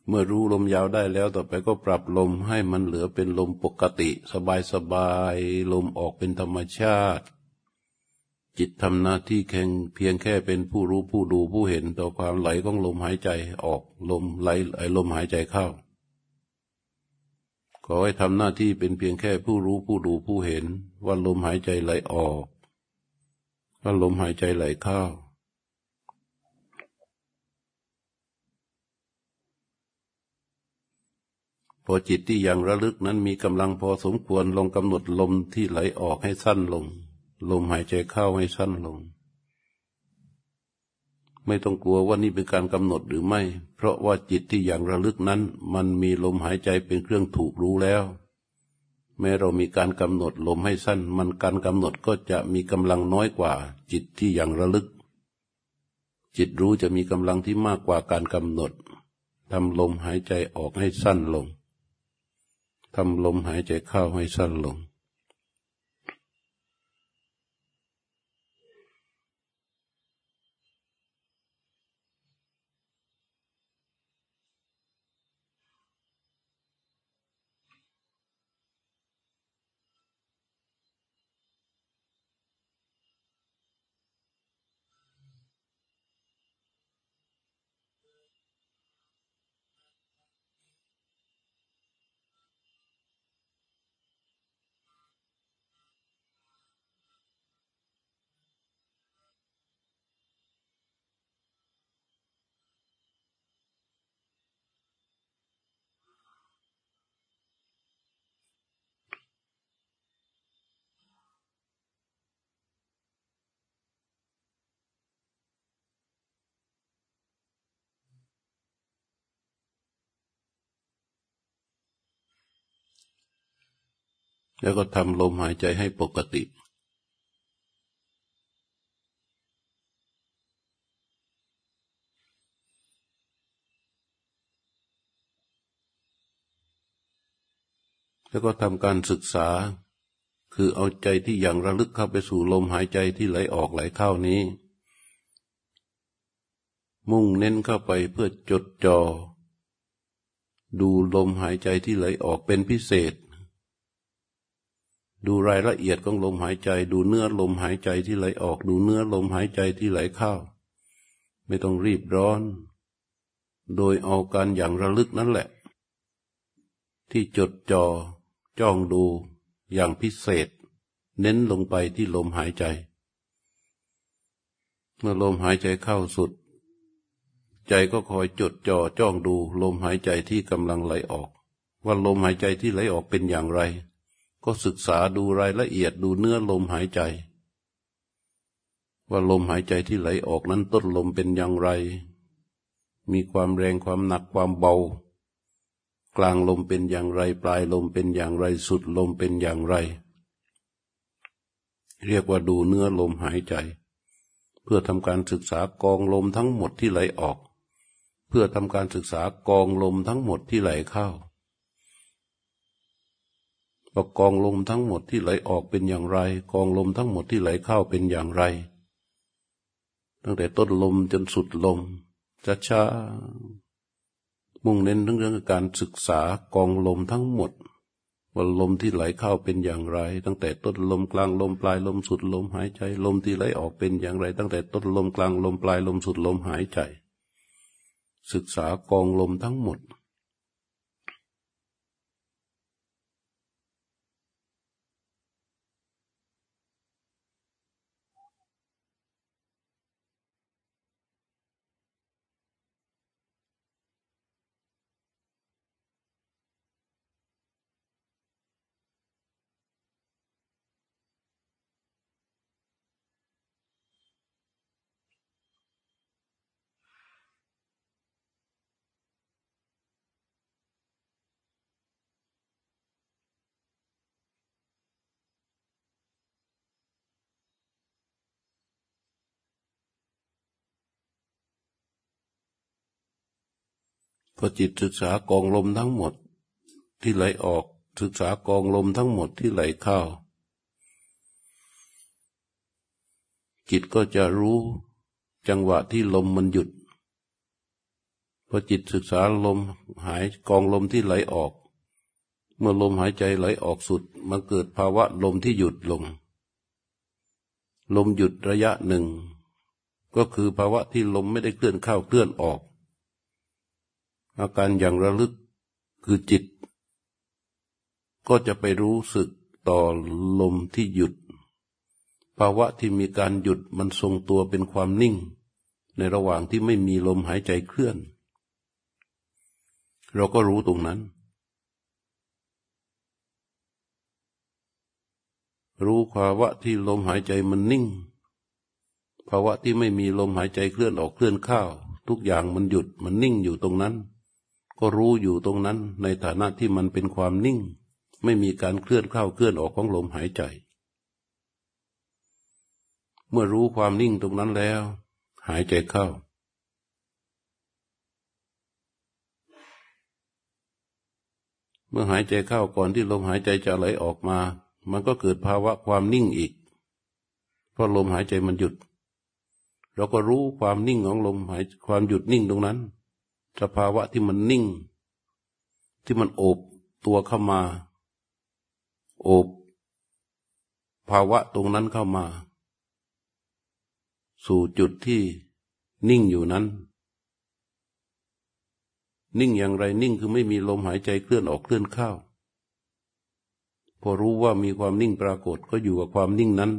เมื่อรู้ลมยาวได้แล้วต่อไปก็ปรับลมให้มันเหลือเป็นลมปกติ สบายๆ ลมออกเป็นธรรมชาติ จิตทำหน้าที่แข่งเพียงแค่เป็นผู้รู้ผู้ดูผู้เห็นต่อความไหลของลมหายใจออกลมไหลไหลลมหายใจเข้า ขอให้ทำหน้าที่เป็นเพียงแค่ผู้รู้ผู้ดูผู้เห็น ว่าลมหายใจไหลออก ว่าลมหายใจไหลเข้าพอจิตที่ยังระลึกนั้นมีกำลังพอสมควรลงกำหนดลมที่ไหลออกให้สั้นลง ลมหายใจเข้าให้สั้นลง ไม่ต้องกลัวว่านี่เป็นการกำหนดหรือไม่ เพราะว่าจิตที่อยังระลึกนั้น มันมีลมหายใจเป็นเครื่องถูกรู้แล้ว แม้เรามีการกำหนดลมให้สั้น มันการกำหนดก็จะมีกำลังน้อยกว่า จิตที่อยังระลึก จิตรู้จะมีกำลังที่มากกว่าการกำหนดทำลมหายใจออกให้สั้นลงทำลมหายใจเข้าให้สั้นลง แล้วก็ทำลมหายใจให้ปกติ แล้วก็ทำการศึกษา คือเอาใจที่อย่างระลึกเข้าไปสู่ลมหายใจที่ไหลออกไหลเข้านี้ มุ่งเน้นเข้าไปเพื่อจดจอ่อดูลมหายใจที่ไหลออกเป็นพิเศษ ดูรายละเอียดของลมหายใจ ดูเนื้อลมหายใจที่ไหลออก ดูเนื้อลมหายใจที่ไหลเข้า ไม่ต้องรีบร้อน โดยเอาการอย่างระลึกนั่นแหละ ที่จดจอ่อจ้องดูอย่างพิเศษ เน้นลงไปที่ลมหายใจ เมื่อลมหายใจเข้าสุด ใจก็คอยจดจ่อจ้องดู ลมหายใจที่กำลังไหลออก ว่าลมหายใจที่ไหลออกเป็นอย่างไร ก็ศึกษาดูรายละเอียดดูเนื้อลมหายใจ ว่าลมหายใจที่ไหลออกนั้นต้นลมเป็นอย่างไร มีความแรงความหนักความเบา กลางลมเป็นอย่างไร ปลายลมเป็นอย่างไรสุดลมเป็นอย่างไร เรียกว่าดูเนื้อลมหายใจ เพื่อทำการศึกษากองลมทั้งหมดที่ไหลออก เพื่อทำการศึกษากองลมทั้งหมดที่ไหลเข้า ว่ากองลมทั้งหมดที่ไหลออกเป็นอย่างไร กองลมทั้งหมดที่ไหลเข้าเป็นอย่างไร ตั้งแต่ต้นลมจนสุดลมจะช้ามุ่งเน้นเรื่องการศึกษากองลมทั้งหมดว่าลมที่ไหลเข้าเป็นอย่างไร ตั้งแต่ต้นลมกลางลมปลายลมสุดลมหายใจ ลมที่ไหลออกเป็นอย่างไร ตั้งแต่ต้นลมกลางลมปลายลมสุดลมหายใจ ศึกษากองลมทั้งหมด พอจิตศึกษากองลมทั้งหมด ที่ไหลออกศึกษากองลมทั้งหมดที่ไหลเข้า จิตก็จะรู้จังหวะที่ลมมันหยุด พอจิตศึกษาลมหายกองลมที่ไหลออก เมื่อลมหายใจไหลออกสุด มันเกิดภาวะลมที่หยุดลง ลมหยุดระยะหนึ่ง ก็คือภาวะที่ลมไม่ได้เคลื่อนเข้าเคลื่อนออก อาการอย่างระลึกคือจิต ก็จะไปรู้สึกต่อลมที่หยุด ภาวะที่มีการหยุดมันทรงตัวเป็นความนิ่ง ในระหว่างที่ไม่มีลมหายใจเคลื่อน เราก็รู้ตรงนั้น รู้ภาวะที่ลมหายใจมันนิ่ง ภาวะที่ไม่มีลมหายใจเคลื่อนออกเคลื่อนเข้าทุกอย่างมันหยุดมันนิ่งอยู่ตรงนั้น ก็รู้อยู่ตรงนั้นในฐานะที่มันเป็นความนิ่ง ไม่มีการเคลื่อนเข้าเคลื่อนออกของลมหายใจ เมื่อรู้ความนิ่งตรงนั้นแล้ว หายใจเข้า เมื่อหายใจเข้าก่อนที่ลมหายใจจะไหลออกมา มันก็เกิดภาวะความนิ่งอีก เพราะลมหายใจมันหยุด เราก็รู้ความนิ่งของลมหายความหยุดนิ่งตรงนั้น สภาวะที่มันนิ่ง ที่มันโอบตัวเข้ามา โอบภาวะตรงนั้นเข้ามา สู่จุดที่นิ่งอยู่นั้น นิ่งอย่างไรนิ่งคือไม่มีลมหายใจเคลื่อนออกเคลื่อนเข้าพอรู้ว่ามีความนิ่งปรากฏก็อยู่กับความนิ่งนั้น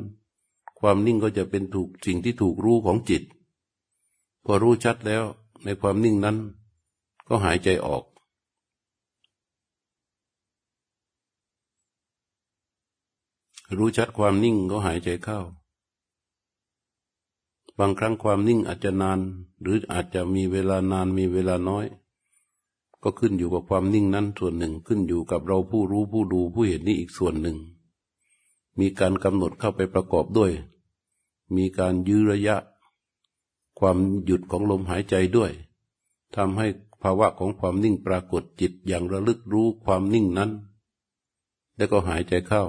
ความนิ่งก็จะเป็นถูกสิ่งที่ถูกรู้ของจิต พอรู้ชัดแล้วในความนิ่งนั้น ก็หายใจออก รู้ชัดความนิ่งก็หายใจเข้า บางครั้งความนิ่งอาจจะนาน หรืออาจจะมีเวลานานมีเวลาน้อย ก็ขึ้นอยู่กับความนิ่งนั้นส่วนหนึ่งขึ้นอยู่กับเราผู้รู้ผู้ดูผู้เห็นนี่อีกส่วนหนึ่ง มีการกำหนดเข้าไปประกอบด้วย มีการยื้อระยะ ความหยุดของลมหายใจด้วยทำให้าวะของความนิ่งปรากฏจิตอย่างระลึกรู้ความนิ่งนั้น แล้วก็หายใจเข้า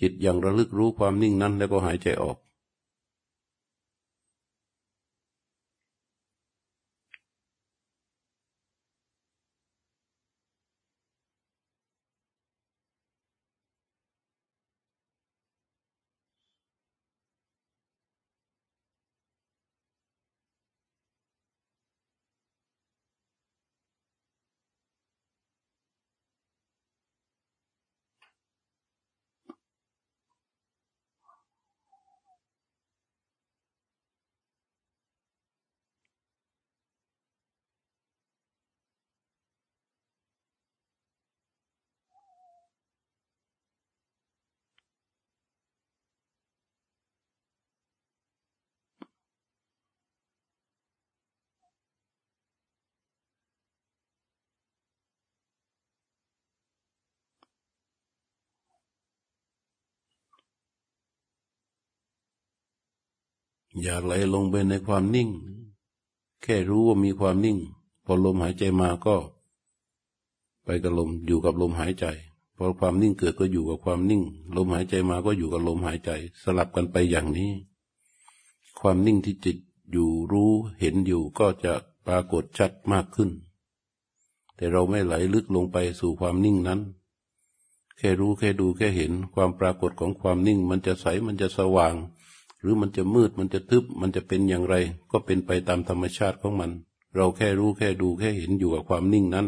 จิตอย่างระลึกรู้ความนิ่งนั้น แล้วก็หายใจออก อย่าไหลลงไปในความนิ่ง แค่รู้ว่ามีความนิ่ง พอลมหายใจมาก็ ไปกับลมอยู่กับลมหายใจ พอความนิ่งเกิดก็อยู่กับความนิ่ง ลมหายใจมาก็อยู่กับลมหายใจ สลับกันไปอย่างนี้ ความนิ่งที่จิตอยู่รู้เห็นอยู่ก็จะปรากฏชัดมากขึ้น แต่เราไม่ไหลลึกลงไปสู่ความนิ่งนั้น แค่รู้แค่ดูแค่เห็นความปรากฏของความนิ่ง มันจะใสมันจะสว่าง หรือมันจะมืดมันจะทึบมันจะเป็นอย่างไร ก็เป็นไปตามธรรมชาติของมัน เราแค่รู้แค่ดูแค่เห็นอยู่กับความนิ่งนั้น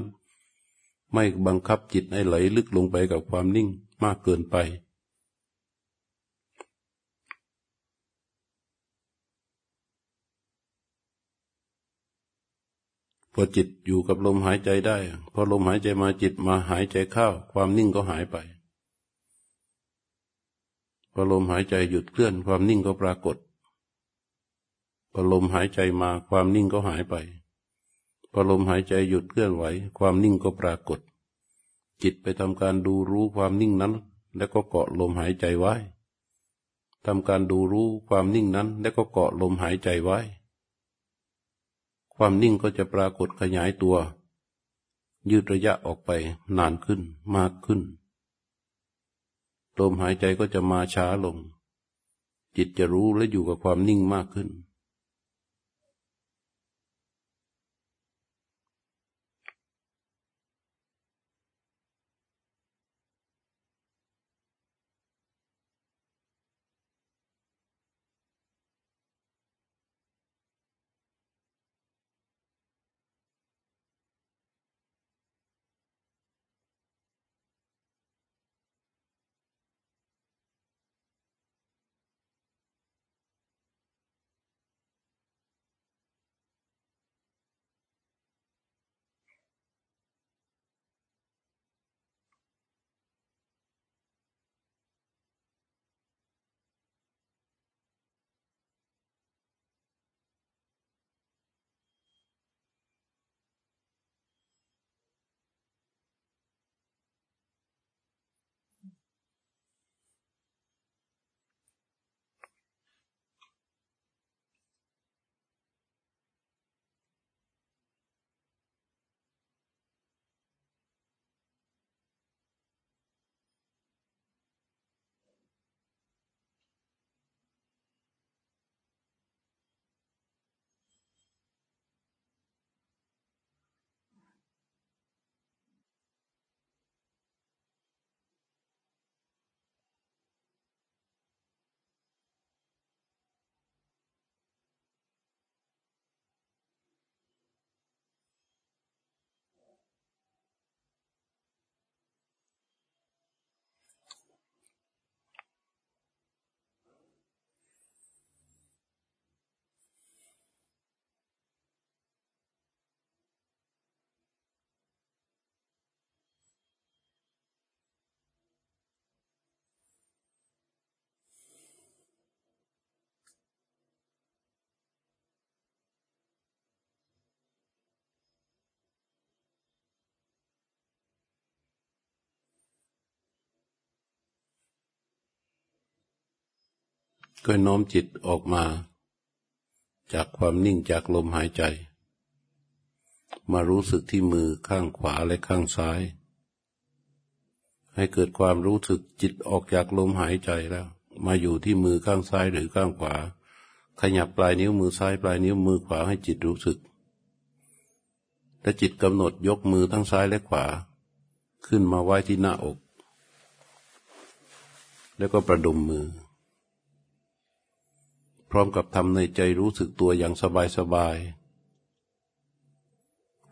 ไม่บังคับจิตให้ไหลลึกลงไปกับความนิ่งมากเกินไป พอจิตอยู่กับลมหายใจได้ พอลมหายใจมาจิตมาหายใจเข้าความนิ่งก็หายไป พอลมหายใจหยุดเคลื่อนความนิ่งก็ปรากฏพอลมหายใจมาความนิ่งก็หายไปพอลมหายใจหยุดเคลื่อนไหว ความนิ่งก็ปรากฏ จิตไปทำการดูรู้ความนิ่งนั้น แล้วก็เกาะลมหายใจไว้ทำการดูรู้ความนิ่งนั้น แล้วก็เกาะลมหายใจไว้ ความนิ่งก็จะปรากฏขยายตัว ยืดระยะออกไปนานขึ้นมากขึ้น ลมหายใจก็จะมาช้าลง จิตจะรู้และอยู่กับความนิ่งมากขึ้น ก็น้อมจิตออกมา จากความนิ่งจากลมหายใจ มารู้สึกที่มือข้างขวาและข้างซ้าย ให้เกิดความรู้สึกจิตออกจากลมหายใจแล้ว มาอยู่ที่มือข้างซ้ายหรือข้างขวา ขยับปลายนิ้วมือซ้ายปลายนิ้วมือขวาให้จิตรู้สึกและจิตกำหนดยกมือทั้งซ้ายและขวา ขึ้นมาไว้ที่หน้าอก แล้วก็ประดมมือ พร้อมกับทำในใจรู้สึกตัวอย่างสบายสบาย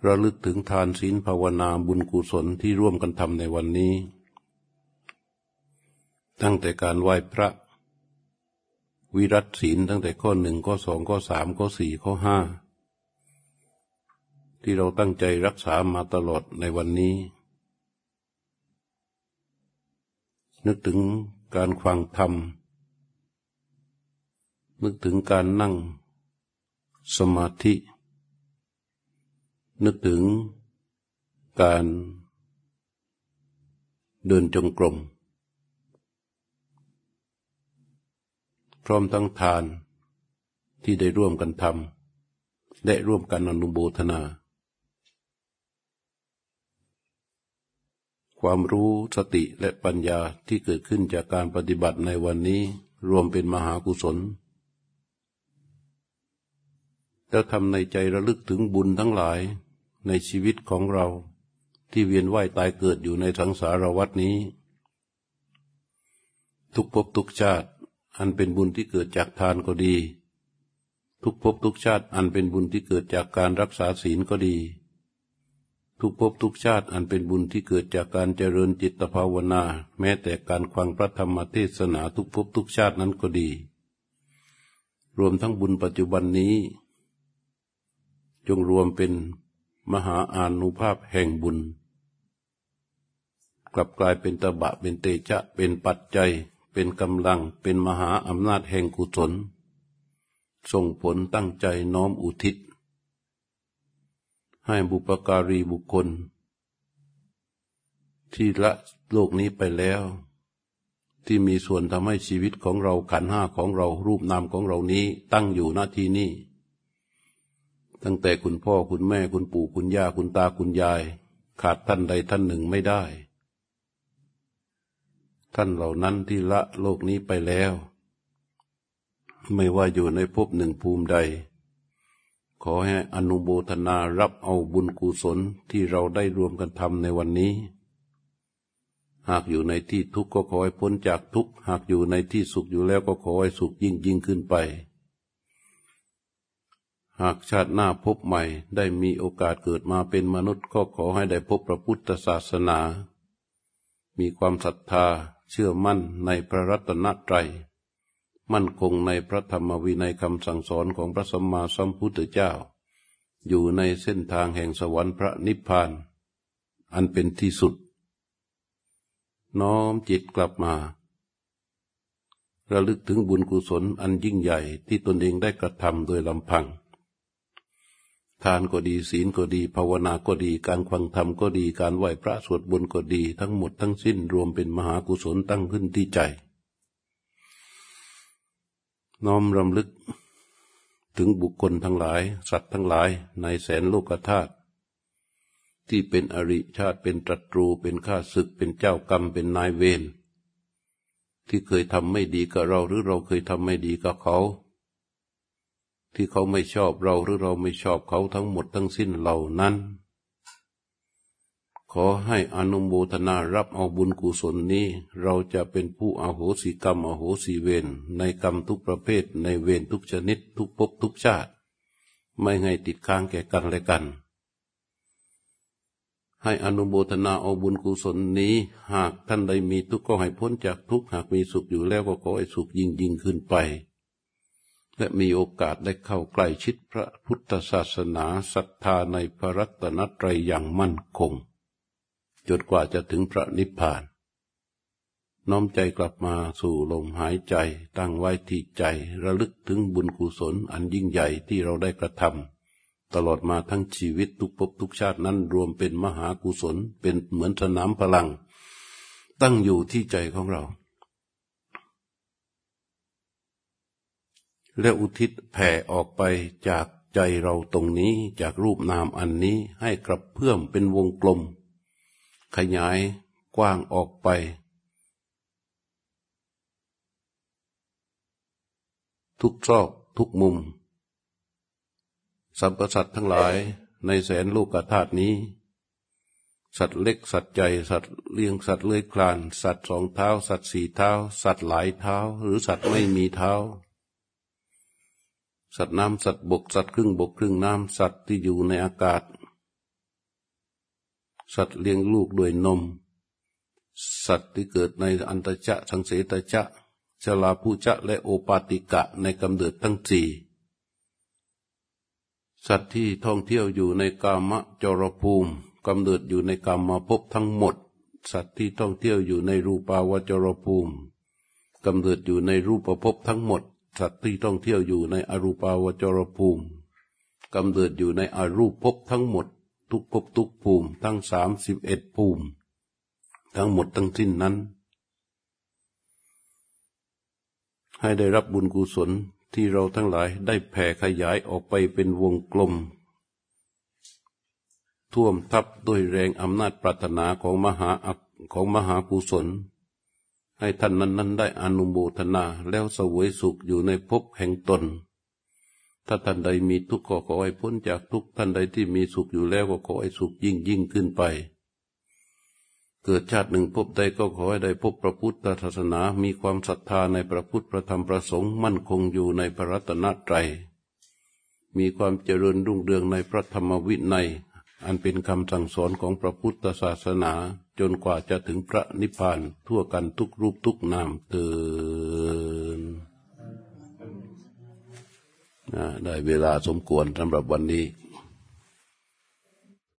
ระลึกถึงทานศีลภาวนาบุญกุศลที่ร่วมกันทำในวันนี้ ตั้งแต่การไหว้พระ วิรัตศีลตั้งแต่ข้อหนึ่งข้อสองข้อสามข้อสี่ข้อห้าที่เราตั้งใจรักษามาตลอดในวันนี้ นึกถึงการฟังธรรม นึกถึงการนั่งสมาธิ นึกถึงการเดินจงกรม พร้อมทั้งทานที่ได้ร่วมกันทำและร่วมกันอนุโมทนา ความรู้สติและปัญญาที่เกิดขึ้นจากการปฏิบัติในวันนี้รวมเป็นมหากุศล แล้วทำในใจระลึกถึงบุญทั้งหลายในชีวิตของเราที่เวียนว่ายตายเกิดอยู่ในสังสารวัฏนี้ ทุกภพทุกชาติอันเป็นบุญที่เกิดจากทานก็ดี ทุกภพทุกชาติอันเป็นบุญที่เกิดจากการรักษาศีลก็ดี ทุกภพทุกชาติอันเป็นบุญที่เกิดจากการเจริญจิตภาวนา แม้แต่การฟังพระธรรมเทศนาทุกภพทุกชาตินั้นก็ดี รวมทั้งบุญปัจจุบันนี้ จงรวมเป็นมหาอานุภาพแห่งบุญ กลับกลายเป็นตบะเป็นเตชะเป็นปัจจัย เป็นกำลังเป็นมหาอำนาจแห่งกุศล ส่งผลตั้งใจน้อมอุทิศ ให้บุปการีบุคคล ที่ละโลกนี้ไปแล้ว ที่มีส่วนทำให้ชีวิตของเราขันห้าของเรารูปนามของเรานี้ตั้งอยู่หน้าที่นี้ ตั้งแต่คุณพ่อคุณแม่คุณปู่คุณย่าคุณตาคุณยาย ขาดท่านใดท่านหนึ่งไม่ได้ ท่านเหล่านั้นที่ละโลกนี้ไปแล้ว ไม่ว่าอยู่ในภพหนึ่งภูมิใด ขอให้อนุโมทนารับเอาบุญกุศลที่เราได้รวมกันทำในวันนี้ หากอยู่ในที่ทุกข์ก็ขอให้พ้นจากทุกข์ หากอยู่ในที่สุขอยู่แล้วก็ขอให้สุขยิ่งยิ่งขึ้นไป หากชาติหน้าพบใหม่ได้มีโอกาสเกิดมาเป็นมนุษย์ก็ขอให้ได้พบพระพุทธศาสนา มีความศรัทธาเชื่อมั่นในพระรัตนตรัย มั่นคงในพระธรรมวินัยคำสั่งสอนของพระสัมมาสัมพุทธเจ้า อยู่ในเส้นทางแห่งสวรรค์พระนิพพาน อันเป็นที่สุด น้อมจิตกลับมา ระลึกถึงบุญกุศลอันยิ่งใหญ่ที่ตนเองได้กระทำโดยลำพัง ทานก็ดีศีลก็ดี ภาวนาก็ดี การฟังธรรมก็ดี การไหว้พระสวดบุญก็ดี ทั้งหมดทั้งสิ้นรวมเป็นมหากุศลตั้งขึ้นที่ใจ น้อมรำลึกถึงบุคคลทั้งหลาย สัตว์ทั้งหลายในแสนโลกธาตุที่เป็นอริชาติเป็นตรัตรูเป็นข้าศึกเป็นเจ้ากรรมเป็นนายเวรที่เคยทำไม่ดีกับเราหรือเราเคยทำไม่ดีกับเขา ที่เขาไม่ชอบเราหรือเราไม่ชอบเขาทั้งหมดทั้งสิ้นเหล่านั้น ขอให้อนุโมทนารับเอาบุญกุศลนี้ เราจะเป็นผู้อโหสิกรรมอโหสิเวรในกรรมทุกประเภทในเวรทุกชนิดทุกภพทุกชาติ ไม่ให้ติดค้างแก่กันและกันให้อนุโมทนาเอาบุญกุศลนี้ หากท่านใดมีทุกข์ก็ให้พ้นจากทุกข์หากมีสุขอยู่แล้วก็ขอให้สุขยิ่งยิ่งขึ้นไป และมีโอกาสได้เข้าใกล้ชิดพระพุทธศาสนาศรัทธาในพระรัตนตรัยอย่างมั่นคง จนกว่าจะถึงพระนิพพาน น้อมใจกลับมาสู่ลมหายใจตั้งไว้ที่ใจระลึกถึงบุญกุศลอันยิ่งใหญ่ที่เราได้กระทำตลอดมาทั้งชีวิตทุกภพทุกชาตินั้นรวมเป็นมหากุศลเป็นเหมือนสนามพลัง ตั้งอยู่ที่ใจของเรา และอุทิศแผ่ออกไปจากใจเราตรงนี้จากรูปนามอันนี้ให้กลับเพื่อมเป็นวงกลม ขยายกว้างออกไป ทุกซอกทุกมุมสรรพสัตว์ทั้งหลายในแสนลูกธาตุนี้ สัตว์เล็กสัตว์ใหญ่สัตว์เลี้ยงสัตว์เลื้อยคลาน สัตว์สองเท้า สัตว์สี่เท้า สัตว์หลายเท้า หรือสัตว์ไม่มีเท้า สัตว์น้ำสัตว์บกสัตว์ครึ่งบกครึ่งน้ำสัตว์ที่อยู่ในอากาศ สัตว์เลี้ยงลูกด้วยนม สัตว์ที่เกิดในอันตจะสังเสตจะชลาภูจะและโอปาติกะในกำเนิดทั้งสี่สัตว์ที่ท่องเที่ยวอยู่ในกามะจรภูมิกำเนิดอยู่ในกามมาพบทั้งหมด สัตว์ที่ท่องเที่ยวอยู่ในรูปาวจรภูมิกำเนิดอยู่ในรูปภพทั้งหมด สัตว์ที่ท่องเที่ยวอยู่ในอรูปาวจรภูมิกำเนิดอยู่ในอรูปภพทั้งหมด ทุกภพทุกภูมิ ทั้งสามสิบเอ็ดภูมิ ทั้งหมดทั้งสิ้นนั้น ให้ได้รับบุญกุศลที่เราทั้งหลายได้แผ่ขยายออกไปเป็นวงกลม ท่วมทับด้วยแรงอำนาจปรารถนาของมหาอักของมหากุศล ให้ท่านนั้นนั้นได้อนุโมทนาแล้วสวยสุขอยู่ในภพแห่งตน ถ้าท่านใดมีทุกข์ก็ขอให้พ้นจากทุกข์ท่านใดที่มีสุขอยู่แล้วก็ขอให้สุขยิ่งยิ่งขึ้นไป เกิดชาติหนึ่งพบใดก็ขอให้ได้พบพระพุทธศาสนา มีความศรัทธาในพระพุทธพระธรรมพระสงฆ์มั่นคงอยู่ในพระรัตนตรัย มีความเจริญรุ่งเรืองในพระธรรมวินัย อันเป็นคำสั่งสอนของพระพุทธศาสนา จนกว่าจะถึงพระนิพพานทั่วกันทุกรูปทุกนามเตือนได้เวลาสมควรสำหรับวันนี้